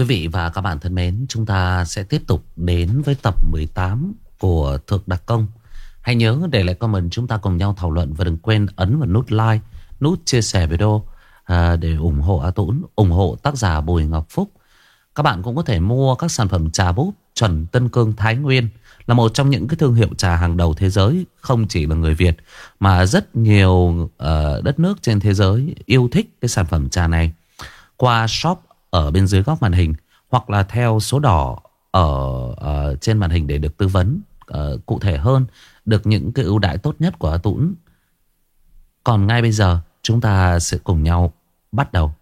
Quý vị và các bạn thân mến, chúng ta sẽ tiếp tục đến với tập 18 của Thực Đặc Công. Hãy nhớ để lại comment chúng ta cùng nhau thảo luận và đừng quên ấn vào nút like, nút chia sẻ video à, để ủng hộ A Tũng, ủng hộ tác giả Bùi Ngọc Phúc. Các bạn cũng có thể mua các sản phẩm trà búp chuẩn Tân Cương Thái Nguyên là một trong những cái thương hiệu trà hàng đầu thế giới, không chỉ là người Việt mà rất nhiều uh, đất nước trên thế giới yêu thích cái sản phẩm trà này. Qua shop ở bên dưới góc màn hình hoặc là theo số đỏ ở uh, trên màn hình để được tư vấn uh, cụ thể hơn, được những cái ưu đãi tốt nhất của A Tũng. Còn ngay bây giờ chúng ta sẽ cùng nhau bắt đầu.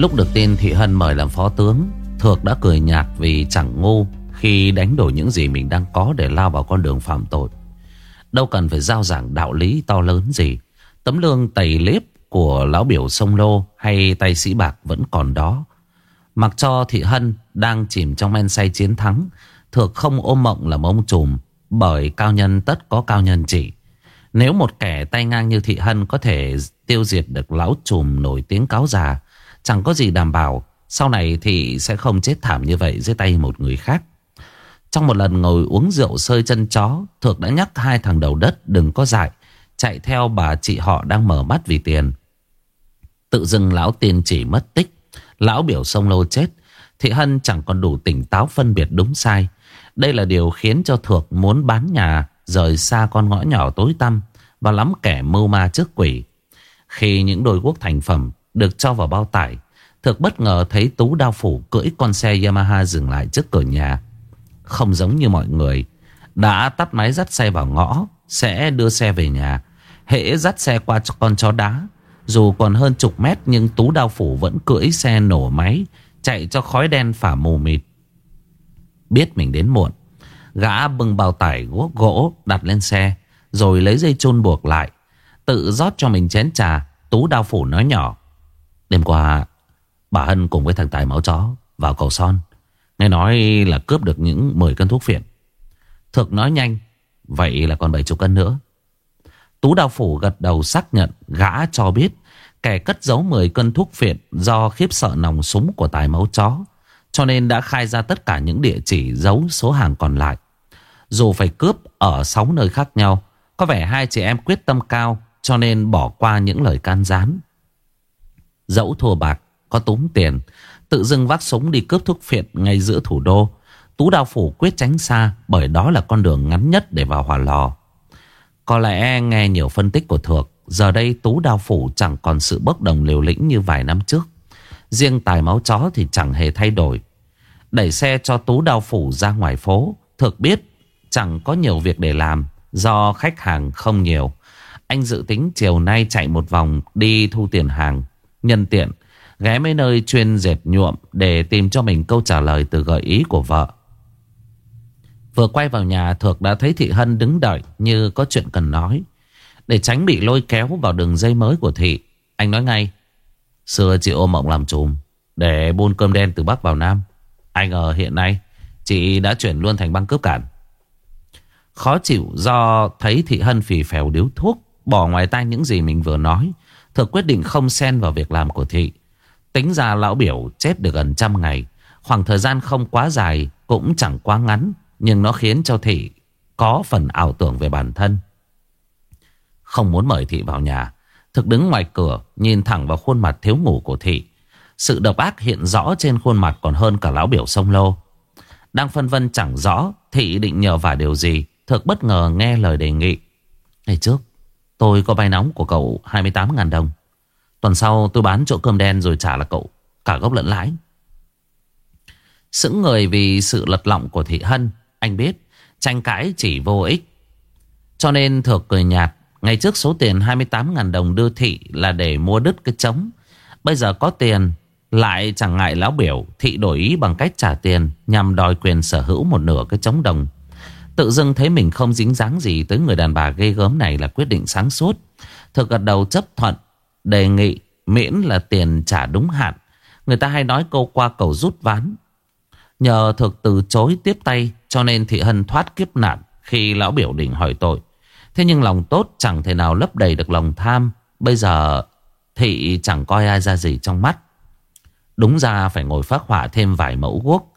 Lúc được tin Thị Hân mời làm phó tướng, Thược đã cười nhạt vì chẳng ngu Khi đánh đổi những gì mình đang có Để lao vào con đường phạm tội. Đâu cần phải giao giảng đạo lý to lớn gì, Tấm lương tẩy lếp Của lão biểu sông lô Hay tay sĩ bạc vẫn còn đó. Mặc cho Thị Hân Đang chìm trong men say chiến thắng, Thược không ôm mộng làm ông trùm, Bởi cao nhân tất có cao nhân chỉ. Nếu một kẻ tay ngang như Thị Hân Có thể tiêu diệt được lão trùm nổi tiếng cáo già Chẳng có gì đảm bảo, Sau này thì sẽ không chết thảm như vậy dưới tay một người khác. Trong một lần ngồi uống rượu sơi chân chó, Thược đã nhắc hai thằng đầu đất đừng có dại, Chạy theo bà chị họ đang mở mắt vì tiền. Tự dưng lão tiền chỉ mất tích, Lão biểu sông lô chết, Thị Hân chẳng còn đủ tỉnh táo phân biệt đúng sai. Đây là điều khiến cho Thược muốn bán nhà, Rời xa con ngõ nhỏ tối tăm Và lắm kẻ mưu ma trước quỷ. Khi những đôi quốc thành phẩm được cho vào bao tải. Thực bất ngờ thấy Tú đao phủ cưỡi con xe Yamaha dừng lại trước cửa nhà. Không giống như mọi người. Đã tắt máy dắt xe vào ngõ. Sẽ đưa xe về nhà. Hễ dắt xe qua con chó đá. Dù còn hơn chục mét, nhưng Tú đao phủ vẫn cưỡi xe nổ máy. Chạy cho khói đen phả mù mịt. Biết mình đến muộn. Gã bưng bao tải gỗ gỗ đặt lên xe. Rồi lấy dây chun buộc lại. Tự rót cho mình chén trà. Tú đao phủ nói nhỏ. Đêm qua, Bà Hân cùng với thằng Tài máu chó Vào cầu son, Nghe nói là cướp được những 10 cân thuốc phiện. Thực nói nhanh, Vậy là còn 70 cân nữa. Tú Đào Phủ gật đầu xác nhận, Gã cho biết Kẻ cất giấu 10 cân thuốc phiện Do khiếp sợ nòng súng của Tài máu chó, Cho nên đã khai ra tất cả những địa chỉ Giấu số hàng còn lại. Dù phải cướp ở 6 nơi khác nhau, Có vẻ hai chị em quyết tâm cao Cho nên bỏ qua những lời can gián. Dẫu thua bạc, Có túm tiền, Tự dưng vác súng đi cướp thuốc phiện ngay giữa thủ đô. Tú Đao Phủ quyết tránh xa, Bởi đó là con đường ngắn nhất để vào hỏa lò. Có lẽ nghe nhiều phân tích của Thược, Giờ đây Tú Đao Phủ chẳng còn sự bất đồng liều lĩnh như vài năm trước. Riêng tài máu chó thì chẳng hề thay đổi. Đẩy xe cho Tú Đao Phủ ra ngoài phố, Thược biết chẳng có nhiều việc để làm, Do khách hàng không nhiều. Anh dự tính chiều nay chạy một vòng đi thu tiền hàng. Nhân tiện ghé mấy nơi chuyên dệt nhuộm để tìm cho mình câu trả lời từ gợi ý của vợ. Vừa quay vào nhà Thược đã thấy Thị Hân đứng đợi như có chuyện cần nói. Để tránh bị lôi kéo vào đường dây mới của Thị, anh nói ngay. Xưa chị ôm mộng làm chùm để buôn cơm đen từ Bắc vào Nam. Anh ngờ hiện nay chị đã chuyển luôn thành băng cướp cản. Khó chịu do thấy Thị Hân phì phèo điếu thuốc, bỏ ngoài tay những gì mình vừa nói. Thực quyết định không xen vào việc làm của thị. Tính ra lão biểu chết được gần trăm ngày. Khoảng thời gian không quá dài Cũng chẳng quá ngắn, Nhưng nó khiến cho thị Có phần ảo tưởng về bản thân. Không muốn mời thị vào nhà, Thực đứng ngoài cửa, Nhìn thẳng vào khuôn mặt thiếu ngủ của thị. Sự độc ác hiện rõ trên khuôn mặt Còn hơn cả lão biểu sông lô. Đang phân vân chẳng rõ, Thị định nhờ vả điều gì, Thực bất ngờ nghe lời đề nghị. Ngày trước Tôi có vay nóng của cậu 28.000 đồng. Tuần sau tôi bán chỗ cơm đen rồi trả là cậu, Cả gốc lẫn lãi. Sững người vì sự lật lọng của Thị Hân, Anh biết, tranh cãi chỉ vô ích. Cho nên Thược cười nhạt Ngày trước số tiền 28.000 đồng đưa Thị là để mua đứt cái trống. Bây giờ có tiền, lại chẳng ngại lão biểu, Thị đổi ý bằng cách trả tiền Nhằm đòi quyền sở hữu một nửa cái trống đồng. Tự dưng thấy mình không dính dáng gì Tới người đàn bà ghê gớm này là quyết định sáng suốt. Thực gật đầu chấp thuận, Đề nghị miễn là tiền trả đúng hạn. Người ta hay nói câu qua cầu rút ván. Nhờ thực từ chối tiếp tay, Cho nên Thị Hân thoát kiếp nạn Khi lão biểu định hỏi tội. Thế nhưng lòng tốt chẳng thể nào lấp đầy được lòng tham. Bây giờ Thị chẳng coi ai ra gì trong mắt. Đúng ra phải ngồi phát hỏa thêm vài mẫu guốc.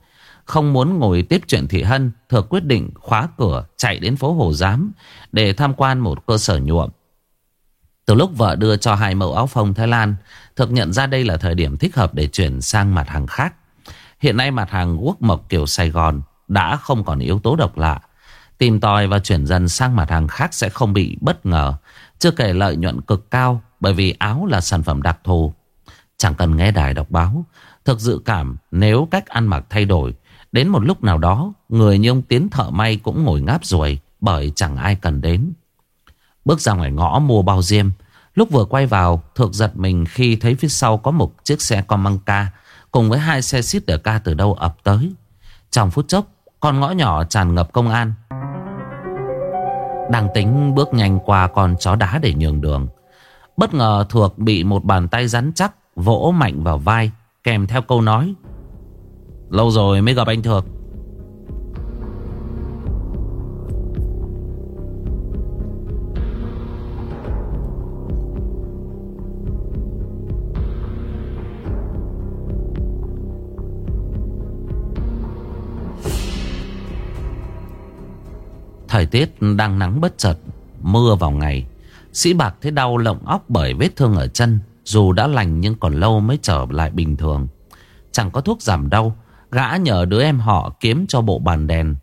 Không muốn ngồi tiếp chuyện Thị Hân, Thừa quyết định khóa cửa Chạy đến phố Hồ Giám Để tham quan một cơ sở nhuộm. Từ lúc vợ đưa cho hai mẫu áo phông Thái Lan, Thực nhận ra đây là thời điểm thích hợp Để chuyển sang mặt hàng khác. Hiện nay mặt hàng quốc mộc kiểu Sài Gòn Đã không còn yếu tố độc lạ. Tìm tòi và chuyển dần sang mặt hàng khác Sẽ không bị bất ngờ, Chưa kể lợi nhuận cực cao Bởi vì áo là sản phẩm đặc thù. Chẳng cần nghe đài đọc báo, Thực dự cảm nếu cách ăn mặc thay đổi Đến một lúc nào đó, Người như ông Tiến thợ may cũng ngồi ngáp ruồi Bởi chẳng ai cần đến. Bước ra ngoài ngõ mua bao diêm. Lúc vừa quay vào Thực giật mình khi thấy phía sau có một chiếc xe con măng ca Cùng với hai xe xít ở ca từ đâu ập tới. Trong phút chốc, Con ngõ nhỏ tràn ngập công an. Đang tính bước nhanh qua con chó đá để nhường đường. Bất ngờ thuộc bị một bàn tay rắn chắc Vỗ mạnh vào vai, Kèm theo câu nói Lâu rồi mới gặp anh Thược. Thời tiết đang nắng bất chợt, Mưa vào ngày. Sĩ Bạc thấy đau lộng óc bởi vết thương ở chân, Dù đã lành nhưng còn lâu mới trở lại bình thường. Chẳng có thuốc giảm đau Gã nhờ đứa em họ kiếm cho bộ bàn đèn.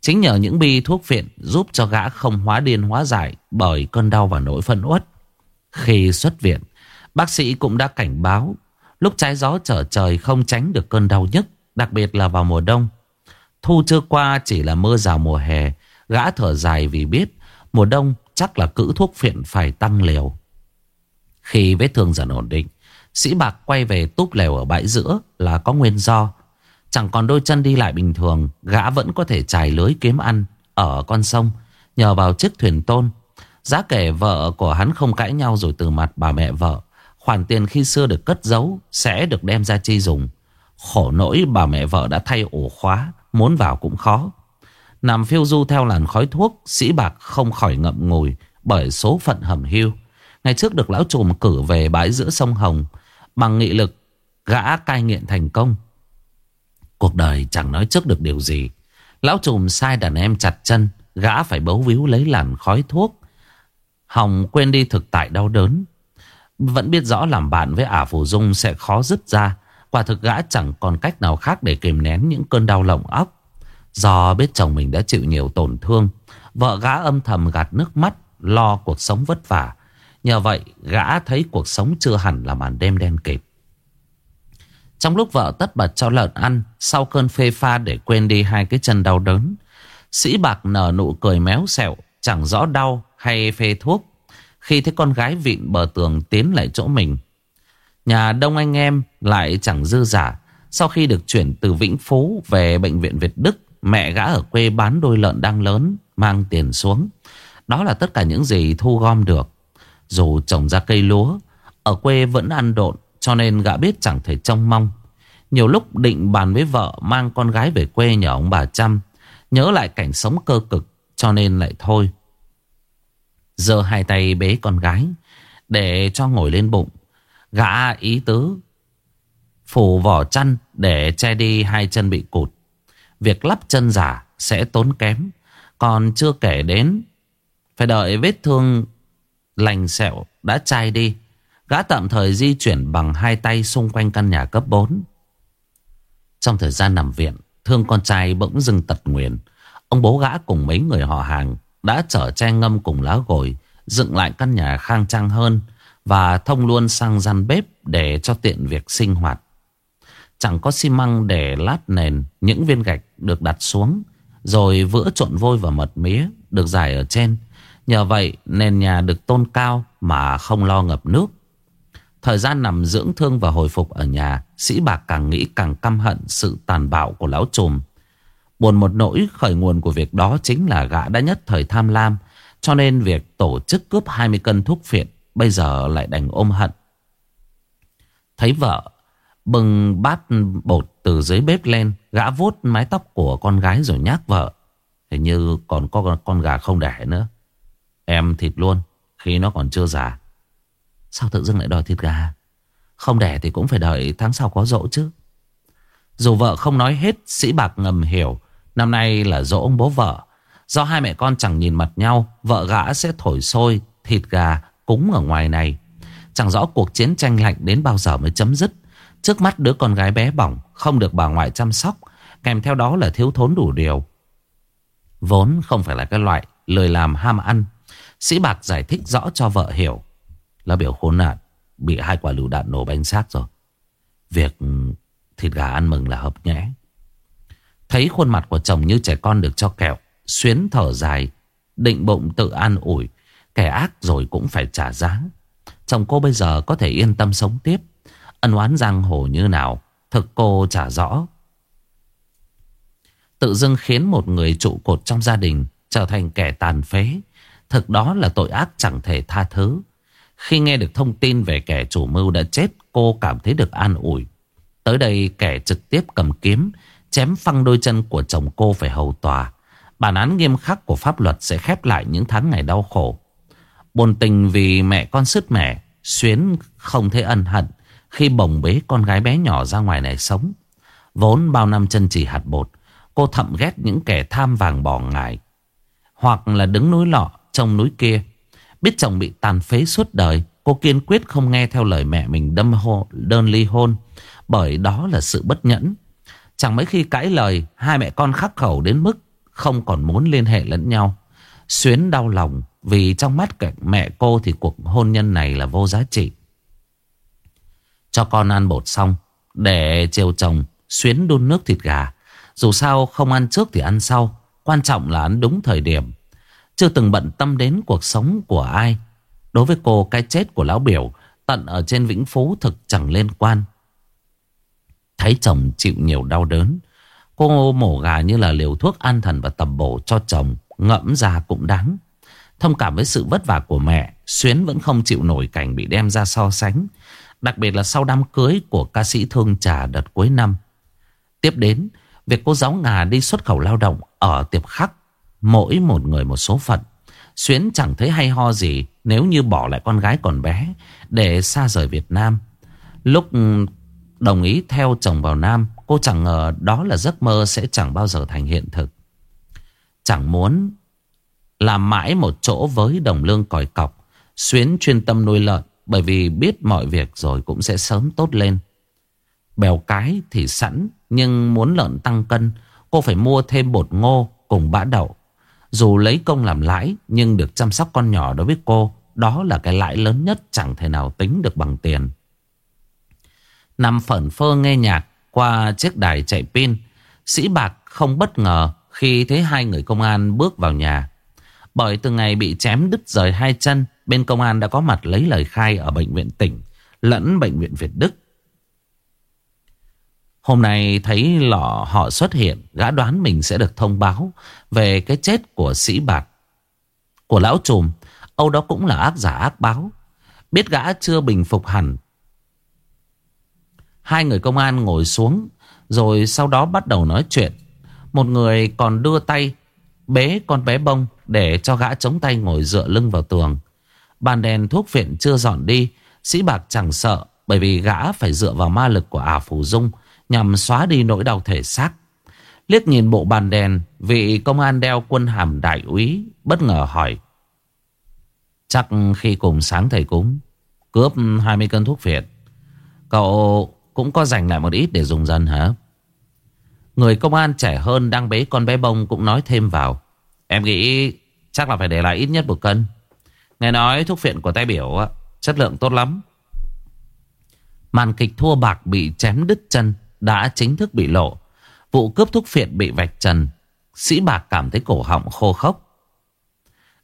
Chính nhờ những bi thuốc viện Giúp cho gã không hóa điên hóa giải Bởi cơn đau và nỗi phân uất. Khi xuất viện, Bác sĩ cũng đã cảnh báo, Lúc trái gió trở trời không tránh được cơn đau nhất Đặc biệt là vào mùa đông. Thu chưa qua chỉ là mưa rào mùa hè, Gã thở dài vì biết Mùa đông chắc là cữ thuốc phiện phải tăng liều. Khi vết thương dần ổn định, Sĩ Bạc quay về túp lều ở bãi giữa là có nguyên do. Chẳng còn đôi chân đi lại bình thường, Gã vẫn có thể trải lưới kiếm ăn Ở con sông, Nhờ vào chiếc thuyền tôn. Giá kể vợ của hắn không cãi nhau rồi từ mặt bà mẹ vợ. Khoản tiền khi xưa được cất giấu Sẽ được đem ra chi dùng. Khổ nỗi bà mẹ vợ đã thay ổ khóa, Muốn vào cũng khó. Nằm phiêu du theo làn khói thuốc, Sĩ Bạc không khỏi ngậm ngùi Bởi số phận hầm hưu. Ngày trước được lão trùm cử về bãi giữa sông Hồng, Bằng nghị lực, Gã cai nghiện thành công. Cuộc đời chẳng nói trước được điều gì. Lão trùm sai đàn em chặt chân, Gã phải bấu víu lấy làn khói thuốc. Hồng quên đi thực tại đau đớn. Vẫn biết rõ làm bạn với ả phù dung sẽ khó dứt ra. Quả thực gã chẳng còn cách nào khác để kìm nén những cơn đau lồng óc. Do biết chồng mình đã chịu nhiều tổn thương, Vợ gã âm thầm gạt nước mắt, Lo cuộc sống vất vả. Nhờ vậy, gã thấy cuộc sống chưa hẳn là màn đêm đen kịp trong lúc vợ tất bật cho lợn ăn, Sau cơn phê pha để quên đi hai cái chân đau đớn, Sĩ bạc nở nụ cười méo xẹo, Chẳng rõ đau hay phê thuốc. Khi thấy con gái vịn bờ tường tiến lại chỗ mình, Nhà đông anh em lại chẳng dư giả Sau khi được chuyển từ Vĩnh Phú về bệnh viện Việt Đức, Mẹ gã ở quê bán đôi lợn đang lớn, Mang tiền xuống. Đó là tất cả những gì thu gom được. Dù trồng ra cây lúa, Ở quê vẫn ăn độn cho nên gã biết chẳng thể trông mong. Nhiều lúc định bàn với vợ Mang con gái về quê nhờ ông bà chăm, Nhớ lại cảnh sống cơ cực, Cho nên lại thôi. Giờ hai tay bế con gái, Để cho ngồi lên bụng. Gã ý tứ, Phủ vỏ chăn để che đi hai chân bị cụt. Việc lắp chân giả sẽ tốn kém, Còn chưa kể đến, Phải đợi vết thương lành sẹo đã chai đi. Gã tạm thời di chuyển bằng hai tay xung quanh căn nhà cấp 4 Trong thời gian nằm viện, Thương con trai bỗng dưng tật nguyền. Ông bố gã cùng mấy người họ hàng Đã chở che ngâm cùng lá gồi, Dựng lại căn nhà khang trang hơn Và thông luôn sang gian bếp Để cho tiện việc sinh hoạt. Chẳng có xi măng để lát nền, Những viên gạch được đặt xuống, Rồi vữa trộn vôi và mật mía Được dài ở trên. Nhờ vậy, nền nhà được tôn cao Mà không lo ngập nước. Thời gian nằm dưỡng thương và hồi phục ở nhà, Sĩ Bạc càng nghĩ càng căm hận Sự tàn bạo của lão trùm Buồn một nỗi khởi nguồn của việc đó Chính là gã đã nhất thời tham lam, Cho nên việc tổ chức cướp 20 cân thuốc phiện Bây giờ lại đành ôm hận. Thấy vợ Bừng bát bột từ dưới bếp lên, Gã vuốt mái tóc của con gái rồi nhắc vợ. Hình như còn có con gà không đẻ nữa. Em thịt luôn, Khi nó còn chưa già. Sao tự dưng lại đòi thịt gà? Không đẻ thì cũng phải đợi tháng sau có dỗ chứ. Dù vợ không nói hết, Sĩ Bạc ngầm hiểu, Năm nay là dỗ ông bố vợ. Do hai mẹ con chẳng nhìn mặt nhau, Vợ gã sẽ thổi sôi, thịt gà cúng ở ngoài này. Chẳng rõ cuộc chiến tranh lạnh đến bao giờ mới chấm dứt. Trước mắt đứa con gái bé bỏng, Không được bà ngoại chăm sóc, Kèm theo đó là thiếu thốn đủ điều. Vốn không phải là cái loại Lời làm ham ăn. Sĩ Bạc giải thích rõ cho vợ hiểu. Là biểu khốn nạn, Bị hai quả lựu đạn nổ banh xác rồi. Việc thịt gà ăn mừng là hợp nhẽ. Thấy khuôn mặt của chồng như trẻ con được cho kẹo, Xuyến thở dài, Định bụng tự an ủi. Kẻ ác rồi cũng phải trả giá. Chồng cô bây giờ có thể yên tâm sống tiếp. Ân oán giang hồ như nào, Thực cô trả rõ. Tự dưng khiến một người trụ cột trong gia đình Trở thành kẻ tàn phế. Thực đó là tội ác chẳng thể tha thứ. Khi nghe được thông tin về kẻ chủ mưu đã chết, Cô cảm thấy được an ủi. Tới đây, kẻ trực tiếp cầm kiếm, Chém phăng đôi chân của chồng cô phải hầu tòa. Bản án nghiêm khắc của pháp luật sẽ khép lại những tháng ngày đau khổ. Buồn tình vì mẹ con sứt mẻ, Xuyến không thấy ân hận Khi bồng bế con gái bé nhỏ ra ngoài này sống. Vốn bao năm chân chỉ hạt bột, Cô thậm ghét những kẻ tham vàng bỏ ngại Hoặc là đứng núi lọ trong núi kia Biết chồng bị tàn phế suốt đời Cô kiên quyết không nghe theo lời mẹ mình đâm hô, đơn ly hôn. Bởi đó là sự bất nhẫn. Chẳng mấy khi cãi lời Hai mẹ con khắc khẩu đến mức Không còn muốn liên hệ lẫn nhau. Xuyến đau lòng Vì trong mắt cạnh mẹ cô Thì cuộc hôn nhân này là vô giá trị. Cho con ăn bột xong Để chiều chồng Xuyến đun nước thịt gà. Dù sao không ăn trước thì ăn sau Quan trọng là ăn đúng thời điểm. Chưa từng bận tâm đến cuộc sống của ai. Đối với cô, cái chết của lão biểu Tận ở trên Vĩnh Phú thực chẳng liên quan. Thấy chồng chịu nhiều đau đớn, Cô mổ gà như là liều thuốc an thần và tầm bổ cho chồng, Ngẫm ra cũng đáng. Thông cảm với sự vất vả của mẹ, Xuyến vẫn không chịu nổi cảnh bị đem ra so sánh, Đặc biệt là sau đám cưới của ca sĩ Thương Trà đợt cuối năm. Tiếp đến, Việc cô giáo ngà đi xuất khẩu lao động Ở tiệp khắc Mỗi một người một số phận. Xuyến chẳng thấy hay ho gì Nếu như bỏ lại con gái còn bé Để xa rời Việt Nam. Lúc đồng ý theo chồng vào Nam, Cô chẳng ngờ đó là giấc mơ Sẽ chẳng bao giờ thành hiện thực. Chẳng muốn Làm mãi một chỗ với đồng lương còi cọc, Xuyến chuyên tâm nuôi lợn Bởi vì biết mọi việc rồi cũng sẽ sớm tốt lên. Bèo cái thì sẵn, Nhưng muốn lợn tăng cân, Cô phải mua thêm bột ngô cùng bã đậu. Dù lấy công làm lãi, Nhưng được chăm sóc con nhỏ đối với cô, Đó là cái lãi lớn nhất Chẳng thể nào tính được bằng tiền. Nằm phẩn phơ nghe nhạc Qua chiếc đài chạy pin, Sĩ Bạc không bất ngờ Khi thấy hai người công an bước vào nhà. Bởi từ ngày bị chém đứt rời hai chân, Bên công an đã có mặt lấy lời khai Ở bệnh viện tỉnh, Lẫn bệnh viện Việt Đức. Hôm nay thấy lọ họ xuất hiện, Gã đoán mình sẽ được thông báo Về cái chết của sĩ bạc, Của lão trùm. Âu đó cũng là ác giả ác báo. Biết gã chưa bình phục hẳn. Hai người công an ngồi xuống, Rồi sau đó bắt đầu nói chuyện. Một người còn đưa tay, Bế con bé bông Để cho gã chống tay ngồi dựa lưng vào tường. Bàn đèn thuốc viện chưa dọn đi, Sĩ bạc chẳng sợ, Bởi vì gã phải dựa vào ma lực của ả phù dung Nhằm xóa đi nỗi đau thể xác. Liếc nhìn bộ bàn đèn, Vị công an đeo quân hàm đại úy, Bất ngờ hỏi, Chắc khi cùng sáng thầy cúng, Cướp 20 cân thuốc phiện, Cậu cũng có dành lại một ít để dùng dần hả? Người công an trẻ hơn Đang bế con bé bông cũng nói thêm vào, Em nghĩ chắc là phải để lại ít nhất một cân. Nghe nói thuốc phiện của tay biểu chất lượng tốt lắm. Màn kịch thua bạc bị chém đứt chân đã chính thức bị lộ. Vụ cướp thuốc phiện bị vạch trần. Sĩ bạc cảm thấy cổ họng khô khốc.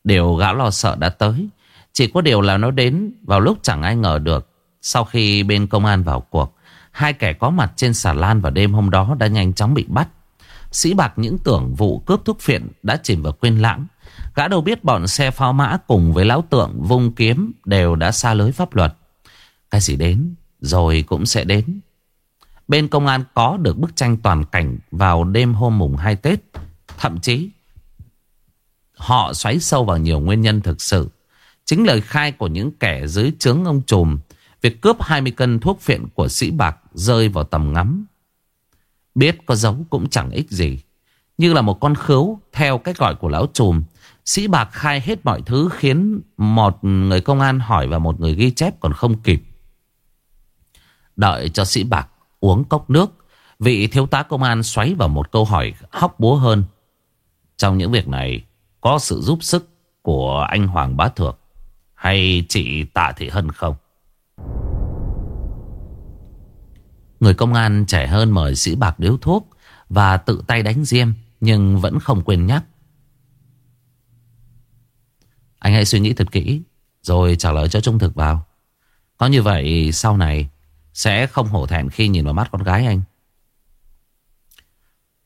Điều gã lo sợ đã tới. Chỉ có điều là nó đến vào lúc chẳng ai ngờ được. Sau khi bên công an vào cuộc, hai kẻ có mặt trên xà lan vào đêm hôm đó đã nhanh chóng bị bắt. Sĩ Bạc những tưởng vụ cướp thuốc phiện đã chìm vào quên lãng. Gã đâu biết bọn xe pháo mã cùng với lão tượng vung kiếm đều đã xa lưới pháp luật. Cái gì đến rồi cũng sẽ đến. Bên công an có được bức tranh toàn cảnh vào đêm hôm mùng 2 Tết. Thậm chí, họ xoáy sâu vào nhiều nguyên nhân thực sự. Chính lời khai của những kẻ dưới trướng ông trùm. Việc cướp 20 cân thuốc phiện của sĩ bạc rơi vào tầm ngắm. Biết có giấu cũng chẳng ích gì. Như là một con khứu, theo cách gọi của lão trùm. Sĩ bạc khai hết mọi thứ khiến một người công an hỏi và một người ghi chép còn không kịp. Đợi cho sĩ bạc uống cốc nước. Vị thiếu tá công an xoáy vào một câu hỏi hóc búa hơn. Trong những việc này, có sự giúp sức của anh Hoàng Bá Thược hay chị Tạ Thị Hân không? Người công an trẻ hơn mời sĩ bạc điếu thuốc và tự tay đánh diêm nhưng vẫn không quên nhắc. Anh hãy suy nghĩ thật kỹ, rồi trả lời cho trung thực vào. Có như vậy, sau này sẽ không hổ thẹn khi nhìn vào mắt con gái anh.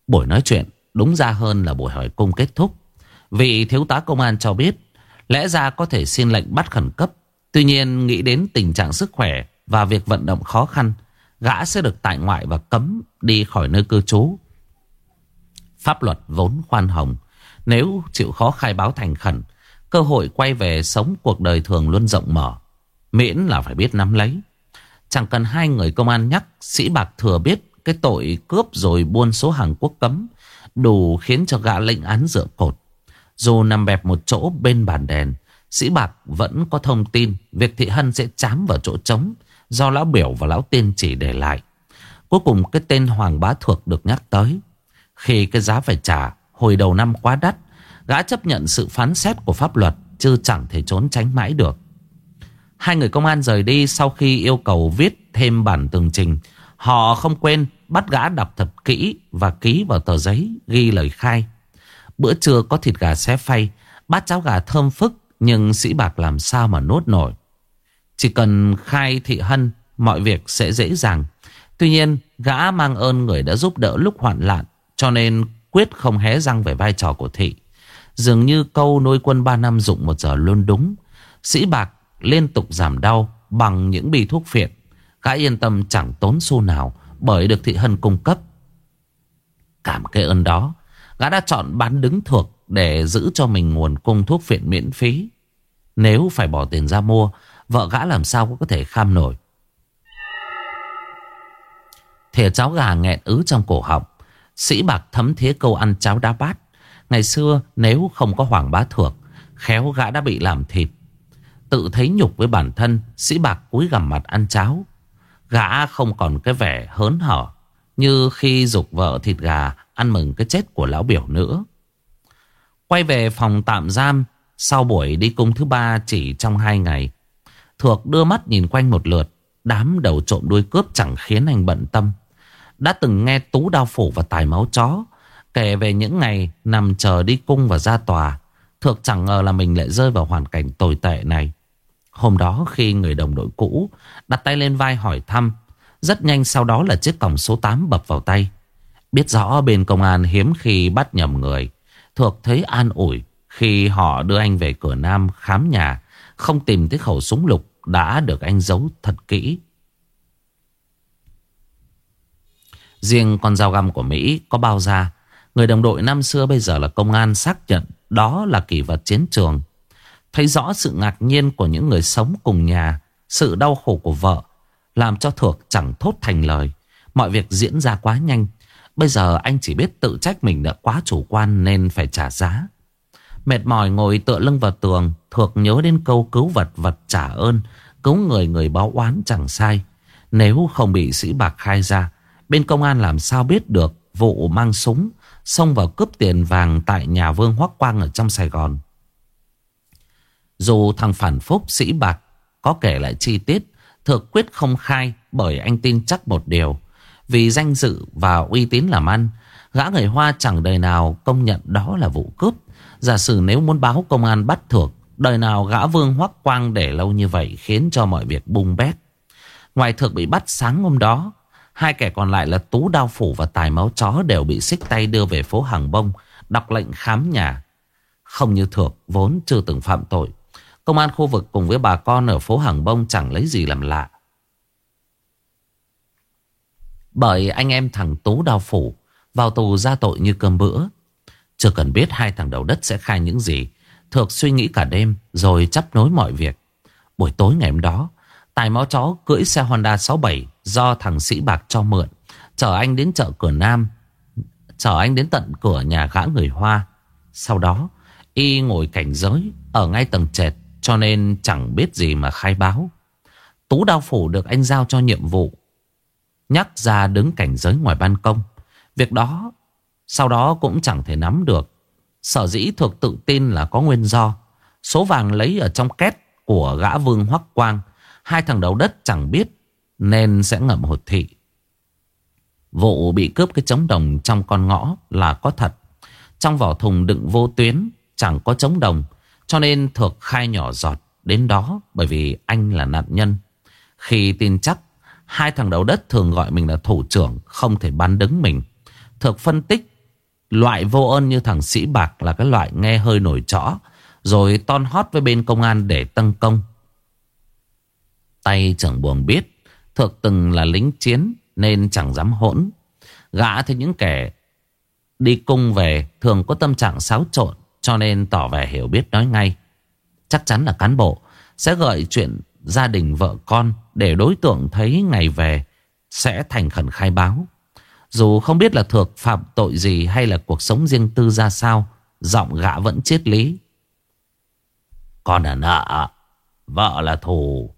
Buổi nói chuyện đúng ra hơn là buổi hỏi cung kết thúc. Vị thiếu tá công an cho biết lẽ ra có thể xin lệnh bắt khẩn cấp. Tuy nhiên nghĩ đến tình trạng sức khỏe và việc vận động khó khăn, gã sẽ được tại ngoại và cấm đi khỏi nơi cư trú. Pháp luật vốn khoan hồng. Nếu chịu khó khai báo thành khẩn, cơ hội quay về sống cuộc đời thường luôn rộng mở. Miễn là phải biết nắm lấy. Chẳng cần hai người công an nhắc, sĩ bạc thừa biết cái tội cướp rồi buôn số hàng quốc cấm, đủ khiến cho gã lệnh án dựa cột. Dù nằm bẹp một chỗ bên bàn đèn, sĩ bạc vẫn có thông tin việc thị hân sẽ chám vào chỗ trống do lão biểu và lão tiên chỉ để lại. Cuối cùng cái tên Hoàng Bá Thuộc được nhắc tới. Khi cái giá phải trả hồi đầu năm quá đắt, gã chấp nhận sự phán xét của pháp luật chứ chẳng thể trốn tránh mãi được. Hai người công an rời đi sau khi yêu cầu viết thêm bản tường trình. Họ không quên bắt gã đọc thật kỹ và ký vào tờ giấy ghi lời khai. Bữa trưa có thịt gà xé phay, bát cháo gà thơm phức nhưng sĩ bạc làm sao mà nốt nổi. Chỉ cần khai thị hân, mọi việc sẽ dễ dàng. Tuy nhiên, gã mang ơn người đã giúp đỡ lúc hoạn nạn, cho nên quyết không hé răng về vai trò của thị. Dường như câu nuôi quân 3 năm dụng một giờ luôn đúng. Sĩ bạc liên tục giảm đau bằng những bi thuốc phiện. Gã yên tâm chẳng tốn xu nào bởi được thị hân cung cấp. Cảm cái ơn đó, gã đã chọn bán đứng thuộc để giữ cho mình nguồn cung thuốc phiện miễn phí. Nếu phải bỏ tiền ra mua, vợ gã làm sao có thể kham nổi. Thìa cháo gà nghẹn ứ trong cổ họng. Sĩ bạc thấm thía câu ăn cháo đá bát. Ngày xưa nếu không có Hoàng Bá Thược, khéo gã đã bị làm thịt. Tự thấy nhục với bản thân, sĩ bạc cúi gằm mặt ăn cháo. Gã không còn cái vẻ hớn hở như khi dục vợ thịt gà ăn mừng cái chết của lão biểu nữa. Quay về phòng tạm giam sau buổi đi cung thứ ba chỉ trong hai ngày. Thuộc đưa mắt nhìn quanh một lượt, đám đầu trộm đuôi cướp chẳng khiến anh bận tâm. Đã từng nghe tú đao phủ và tài máu chó kể về những ngày nằm chờ đi cung và ra tòa. Thược chẳng ngờ là mình lại rơi vào hoàn cảnh tồi tệ này. Hôm đó khi người đồng đội cũ đặt tay lên vai hỏi thăm, rất nhanh sau đó là chiếc còng số 8 bập vào tay. Biết rõ bên công an hiếm khi bắt nhầm người. Thuộc thấy an ủi khi họ đưa anh về cửa Nam khám nhà, không tìm thấy khẩu súng lục đã được anh giấu thật kỹ. Riêng con dao găm của Mỹ có bao ra, người đồng đội năm xưa bây giờ là công an xác nhận đó là kỷ vật chiến trường. Thấy rõ sự ngạc nhiên của những người sống cùng nhà, sự đau khổ của vợ, làm cho Thược chẳng thốt thành lời. Mọi việc diễn ra quá nhanh. Bây giờ anh chỉ biết tự trách mình đã quá chủ quan nên phải trả giá. Mệt mỏi ngồi tựa lưng vào tường, Thược nhớ đến câu cứu vật vật trả ơn, cứu người người báo oán chẳng sai. Nếu không bị sĩ bạc khai ra, bên công an làm sao biết được vụ mang súng xông vào cướp tiền vàng tại nhà Vương Hoắc Quang ở trong Sài Gòn. Dù thằng phản phúc sĩ bạc có kể lại chi tiết, thực quyết không khai bởi anh tin chắc một điều. Vì danh dự và uy tín làm ăn, gã người Hoa chẳng đời nào công nhận đó là vụ cướp. Giả sử nếu muốn báo công an bắt Thược, đời nào gã vương hoắc quang để lâu như vậy khiến cho mọi việc bung bét. Ngoài thực bị bắt sáng hôm đó, hai kẻ còn lại là Tú Đao Phủ và Tài Máu Chó đều bị xích tay đưa về phố Hàng Bông, đọc lệnh khám nhà. Không như Thược vốn chưa từng phạm tội. Công an khu vực cùng với bà con ở phố Hàng Bông chẳng lấy gì làm lạ. Bởi anh em thằng Tú đào Phủ vào tù ra tội như cơm bữa. Chưa cần biết hai thằng đầu đất sẽ khai những gì. Thược suy nghĩ cả đêm rồi chấp nối mọi việc. Buổi tối ngày hôm đó, Tài máu chó cưỡi xe Honda 67 do thằng Sĩ Bạc cho mượn. Chở anh đến chợ cửa Nam. Chở anh đến tận cửa nhà gã người Hoa. Sau đó, y ngồi cảnh giới ở ngay tầng trệt cho nên chẳng biết gì mà khai báo. Tú đao phủ được anh giao cho nhiệm vụ. Nhắc ra đứng cảnh giới ngoài ban công. Việc đó, sau đó cũng chẳng thể nắm được. Sở dĩ thuộc tự tin là có nguyên do. Số vàng lấy ở trong két của gã vương hoắc quang. Hai thằng đầu đất chẳng biết nên sẽ ngậm hột thị. Vụ bị cướp cái trống đồng trong con ngõ là có thật. Trong vỏ thùng đựng vô tuyến chẳng có trống đồng. Cho nên Thược khai nhỏ giọt đến đó bởi vì anh là nạn nhân. Khi tin chắc, hai thằng đầu đất thường gọi mình là thủ trưởng, không thể bán đứng mình. Thược phân tích, loại vô ơn như thằng sĩ bạc là cái loại nghe hơi nổi trõ rồi ton hót với bên công an để tăng công. Tay trưởng buồn biết Thược từng là lính chiến Nên chẳng dám hỗn Gã thì những kẻ Đi cung về thường có tâm trạng xáo trộn cho nên tỏ vẻ hiểu biết nói ngay. Chắc chắn là cán bộ Sẽ gợi chuyện gia đình vợ con Để đối tượng thấy ngày về Sẽ thành khẩn khai báo. Dù không biết là thuộc phạm tội gì Hay là cuộc sống riêng tư ra sao, Giọng gã vẫn triết lý. Con là nợ, Vợ là thù,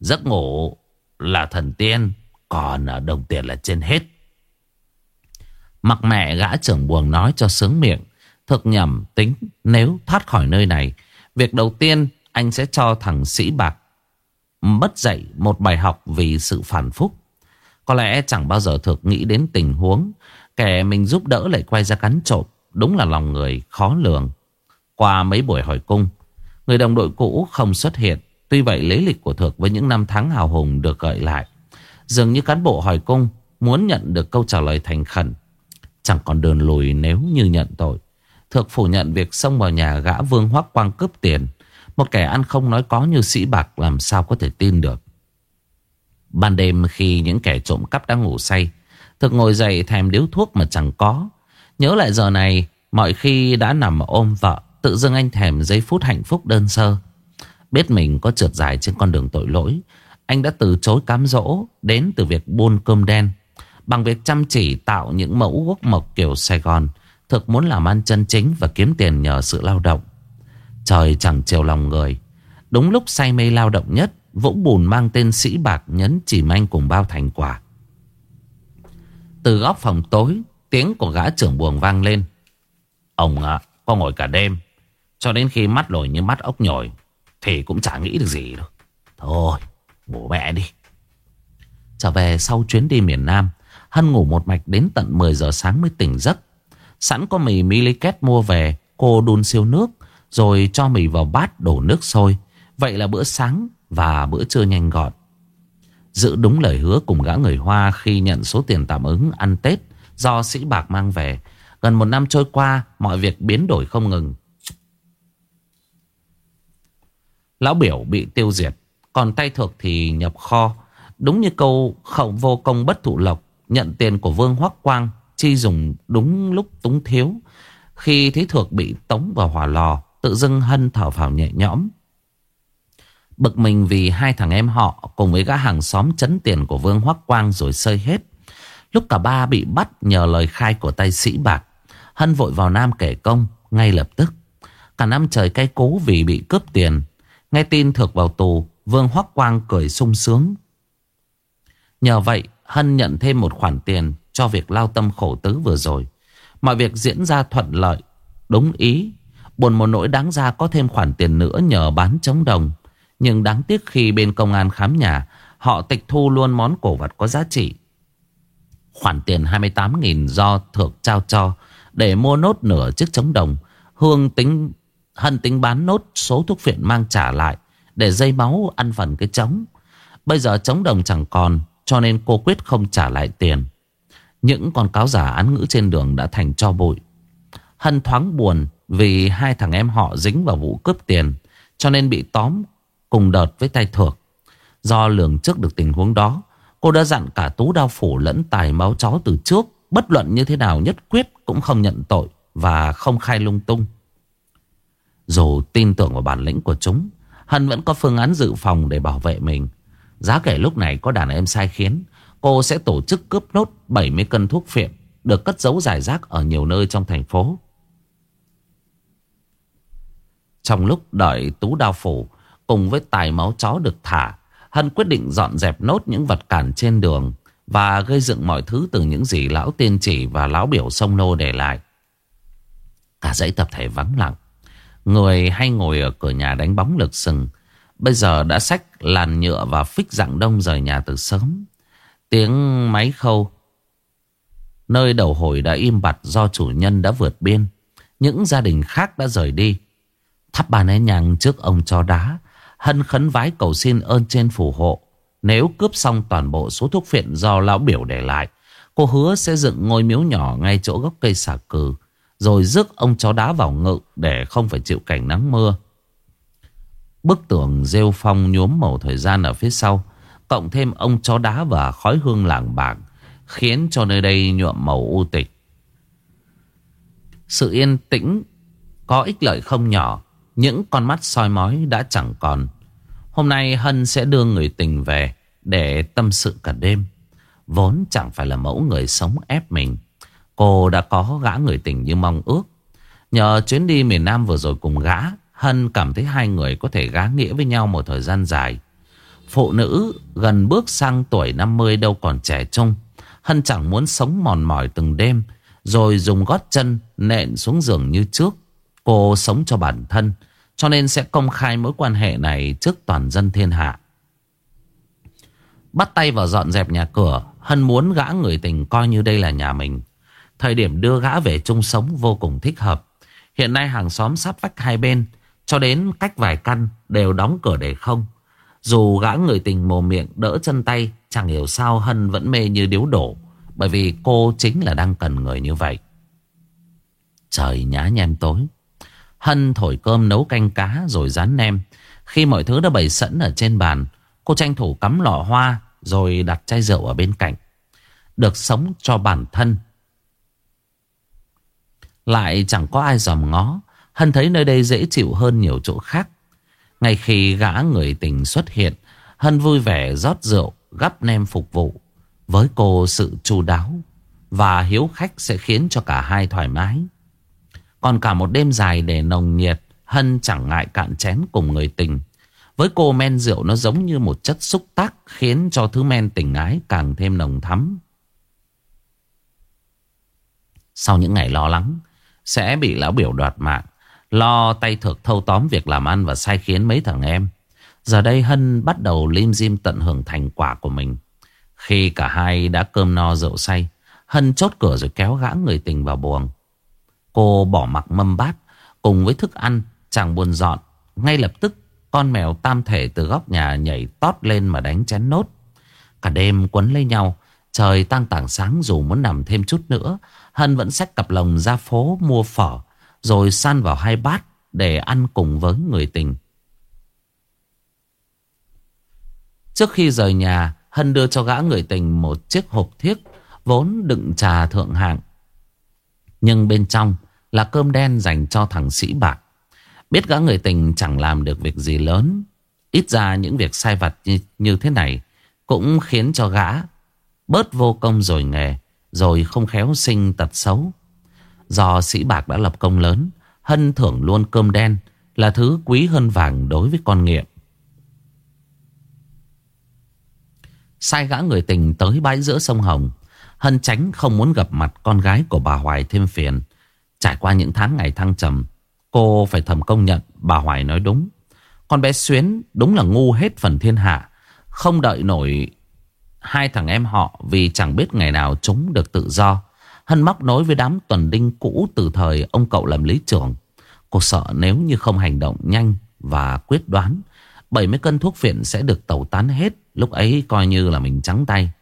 Giấc ngủ là thần tiên, Còn đồng tiền là trên hết. Mặc mẹ gã trưởng buồn nói cho sướng miệng. Thực nhầm tính. Nếu thoát khỏi nơi này, Việc đầu tiên anh sẽ cho thằng sĩ bạc Mất dạy một bài học vì sự phản phúc. Có lẽ chẳng bao giờ thực nghĩ đến tình huống Kẻ mình giúp đỡ lại quay ra cắn trộm. Đúng là lòng người khó lường. Qua mấy buổi hỏi cung, Người đồng đội cũ không xuất hiện. Tuy vậy lấy lịch của thực với những năm tháng hào hùng được gợi lại. Dường như cán bộ hỏi cung Muốn nhận được câu trả lời thành khẩn. Chẳng còn đường lùi nếu như nhận tội. Thược phủ nhận việc xông vào nhà gã vương hoác quang cướp tiền. Một kẻ ăn không nói có như sĩ bạc Làm sao có thể tin được. Ban đêm khi những kẻ trộm cắp đang ngủ say Thực ngồi dậy thèm điếu thuốc mà chẳng có. Nhớ lại giờ này, Mọi khi đã nằm ôm vợ, Tự dưng anh thèm giây phút hạnh phúc đơn sơ. Biết mình có trượt dài trên con đường tội lỗi, Anh đã từ chối cám dỗ Đến từ việc buôn cơm đen. Bằng việc chăm chỉ tạo những mẫu quốc mộc kiểu Sài Gòn Thực muốn làm ăn chân chính Và kiếm tiền nhờ sự lao động. Trời chẳng chiều lòng người. Đúng lúc say mê lao động nhất, Vũng bùn mang tên sĩ bạc nhấn chỉ manh cùng bao thành quả. Từ góc phòng tối, Tiếng của gã trưởng buồng vang lên. Ông ạ, có ngồi cả đêm. Cho đến khi mắt lồi như mắt ốc nhồi, thì cũng chả nghĩ được gì đâu. Thôi ngủ mẹ đi. Trở về sau chuyến đi miền Nam, Hân ngủ một mạch đến tận 10 giờ sáng mới tỉnh giấc. Sẵn có mì Miliket mua về, Cô đun siêu nước, Rồi cho mì vào bát đổ nước sôi. Vậy là bữa sáng và bữa trưa nhanh gọn. Giữ đúng lời hứa cùng gã người Hoa Khi nhận số tiền tạm ứng ăn Tết Do sĩ bạc mang về. Gần một năm trôi qua, Mọi việc biến đổi không ngừng. Lão biểu bị tiêu diệt, Còn tay thuộc thì nhập kho. Đúng như câu khổng vô công bất thụ lộc Nhận tiền của Vương Hoắc Quang Chi dùng đúng lúc túng thiếu. Khi thấy thuộc bị tống vào hỏa lò, Tự dưng hân thở phào nhẹ nhõm. Bực mình vì hai thằng em họ Cùng với gã hàng xóm chấn tiền của Vương Hoắc Quang rồi sơi hết. Lúc cả ba bị bắt nhờ lời khai của tay sĩ bạc, Hân vội vào Nam kể công, ngay lập tức. Cả năm trời cay cố vì bị cướp tiền. Nghe tin thực vào tù, Vương Hoắc Quang cười sung sướng. Nhờ vậy, Hân nhận thêm một khoản tiền cho việc lao tâm khổ tứ vừa rồi Mọi việc diễn ra thuận lợi Đúng ý Buồn một nỗi đáng ra có thêm khoản tiền nữa nhờ bán chống đồng. Nhưng đáng tiếc khi bên công an khám nhà, họ tịch thu luôn món cổ vật có giá trị. Khoản tiền 28.000 do thượng trao cho để mua nốt nửa chiếc chống đồng. Hương tính Hân tính bán nốt số thuốc phiện mang trả lại để dây máu ăn phần cái trống. Bây giờ trống đồng chẳng còn cho nên cô quyết không trả lại tiền. Những con cáo giả án ngữ trên đường đã thành cho bụi. Hân thoáng buồn vì hai thằng em họ dính vào vụ cướp tiền cho nên bị tóm cùng đợt với tay thược. Do lường trước được tình huống đó, cô đã dặn cả tú đao phủ lẫn tài máu chó từ trước. Bất luận như thế nào nhất quyết cũng không nhận tội và không khai lung tung. Dù tin tưởng vào bản lĩnh của chúng, Hân vẫn có phương án dự phòng để bảo vệ mình. Giá kể lúc này có đàn em sai khiến, cô sẽ tổ chức cướp nốt 70 cân thuốc phiện được cất giấu giải rác ở nhiều nơi trong thành phố. Trong lúc đợi Tú Đao Phủ cùng với tài máu chó được thả, Hân quyết định dọn dẹp nốt những vật cản trên đường và gây dựng mọi thứ từ những gì lão tiên chỉ và lão biểu sông nô để lại. Cả dãy tập thể vắng lặng. Người hay ngồi ở cửa nhà đánh bóng lực sừng Bây giờ đã xách làn nhựa và phích dạng đông rời nhà từ sớm Tiếng máy khâu. Nơi đầu hồi đã im bặt do chủ nhân đã vượt biên, Những gia đình khác đã rời đi. Thắp bà nén nhàng trước ông cho đá, Hân khấn vái cầu xin ơn trên phù hộ. Nếu cướp xong toàn bộ số thuốc phiện do lão biểu để lại, Cô hứa sẽ dựng ngôi miếu nhỏ ngay chỗ gốc cây xà cừ, Rồi rước ông chó đá vào ngự Để không phải chịu cảnh nắng mưa. Bức tường rêu phong nhuốm màu thời gian ở phía sau Cộng thêm ông chó đá và khói hương làng bạc, Khiến cho nơi đây nhuộm màu u tịch. Sự yên tĩnh Có ích lợi không nhỏ, Những con mắt soi mói đã chẳng còn. Hôm nay Hân sẽ đưa người tình về Để tâm sự cả đêm. Vốn chẳng phải là mẫu người sống ép mình, Cô đã có gã người tình như mong ước. Nhờ chuyến đi miền Nam vừa rồi cùng gã, Hân cảm thấy hai người có thể gá nghĩa với nhau một thời gian dài. Phụ nữ gần bước sang tuổi 50 đâu còn trẻ trung Hân chẳng muốn sống mòn mỏi từng đêm, Rồi dùng gót chân nện xuống giường như trước. Cô sống cho bản thân, Cho nên sẽ công khai mối quan hệ này trước toàn dân thiên hạ. Bắt tay vào dọn dẹp nhà cửa, Hân muốn gã người tình coi như đây là nhà mình. Thời điểm đưa gã về chung sống vô cùng thích hợp. Hiện nay hàng xóm sát vách hai bên, Cho đến cách vài căn đều đóng cửa để không. Dù gã người tình mồm miệng đỡ chân tay, Chẳng hiểu sao Hân vẫn mê như điếu đổ, Bởi vì cô chính là đang cần người như vậy. Trời nhá nhem tối. Hân thổi cơm nấu canh cá rồi rán nem. Khi mọi thứ đã bày sẵn ở trên bàn, Cô tranh thủ cắm lọ hoa Rồi đặt chai rượu ở bên cạnh. Được sống cho bản thân. Lại chẳng có ai dòm ngó. Hân thấy nơi đây dễ chịu hơn nhiều chỗ khác. Ngay khi gã người tình xuất hiện, Hân vui vẻ rót rượu, Gắp nem phục vụ. Với cô sự chu đáo Và hiếu khách sẽ khiến cho cả hai thoải mái. Còn cả một đêm dài để nồng nhiệt, Hân chẳng ngại cạn chén cùng người tình. Với cô men rượu nó giống như một chất xúc tác Khiến cho thứ men tình ái càng thêm nồng thắm. Sau những ngày lo lắng, Sẽ bị lão biểu đoạt mạng. Lo tay thực thâu tóm việc làm ăn và sai khiến mấy thằng em. Giờ đây Hân bắt đầu lim dim tận hưởng thành quả của mình. Khi cả hai đã cơm no rượu say, Hân chốt cửa rồi kéo gã người tình vào buồng. Cô bỏ mặc mâm bát Cùng với thức ăn, chẳng buồn dọn. Ngay lập tức, con mèo tam thể từ góc nhà nhảy tót lên mà đánh chén nốt. Cả đêm quấn lấy nhau, Trời tăng tảng sáng dù muốn nằm thêm chút nữa, Hân vẫn xách cặp lồng ra phố mua phở rồi san vào hai bát Để ăn cùng với người tình. Trước khi rời nhà Hân đưa cho gã người tình một chiếc hộp thiếc Vốn đựng trà thượng hạng. Nhưng bên trong là cơm đen dành cho thằng sĩ bạc Biết gã người tình chẳng làm được việc gì lớn Ít ra những việc sai vặt như, như thế này Cũng khiến cho gã Bớt vô công rồi nghề Rồi không khéo sinh tật xấu. Do sĩ bạc đã lập công lớn, Hân thưởng luôn cơm đen, Là thứ quý hơn vàng đối với con nghiện Sai gã người tình tới bãi giữa sông Hồng, Hân tránh không muốn gặp mặt con gái của bà Hoài thêm phiền Trải qua những tháng ngày thăng trầm, Cô phải thầm công nhận bà Hoài nói đúng. Con bé Xuyến đúng là ngu hết phần thiên hạ. Không đợi nổi hai thằng em họ vì chẳng biết ngày nào chúng được tự do. Hân móc nối với đám tuần đinh cũ từ thời ông cậu làm lý trưởng. Cô sợ nếu như không hành động nhanh và quyết đoán, 70 cân thuốc phiện sẽ được tẩu tán hết. Lúc ấy coi như là mình trắng tay.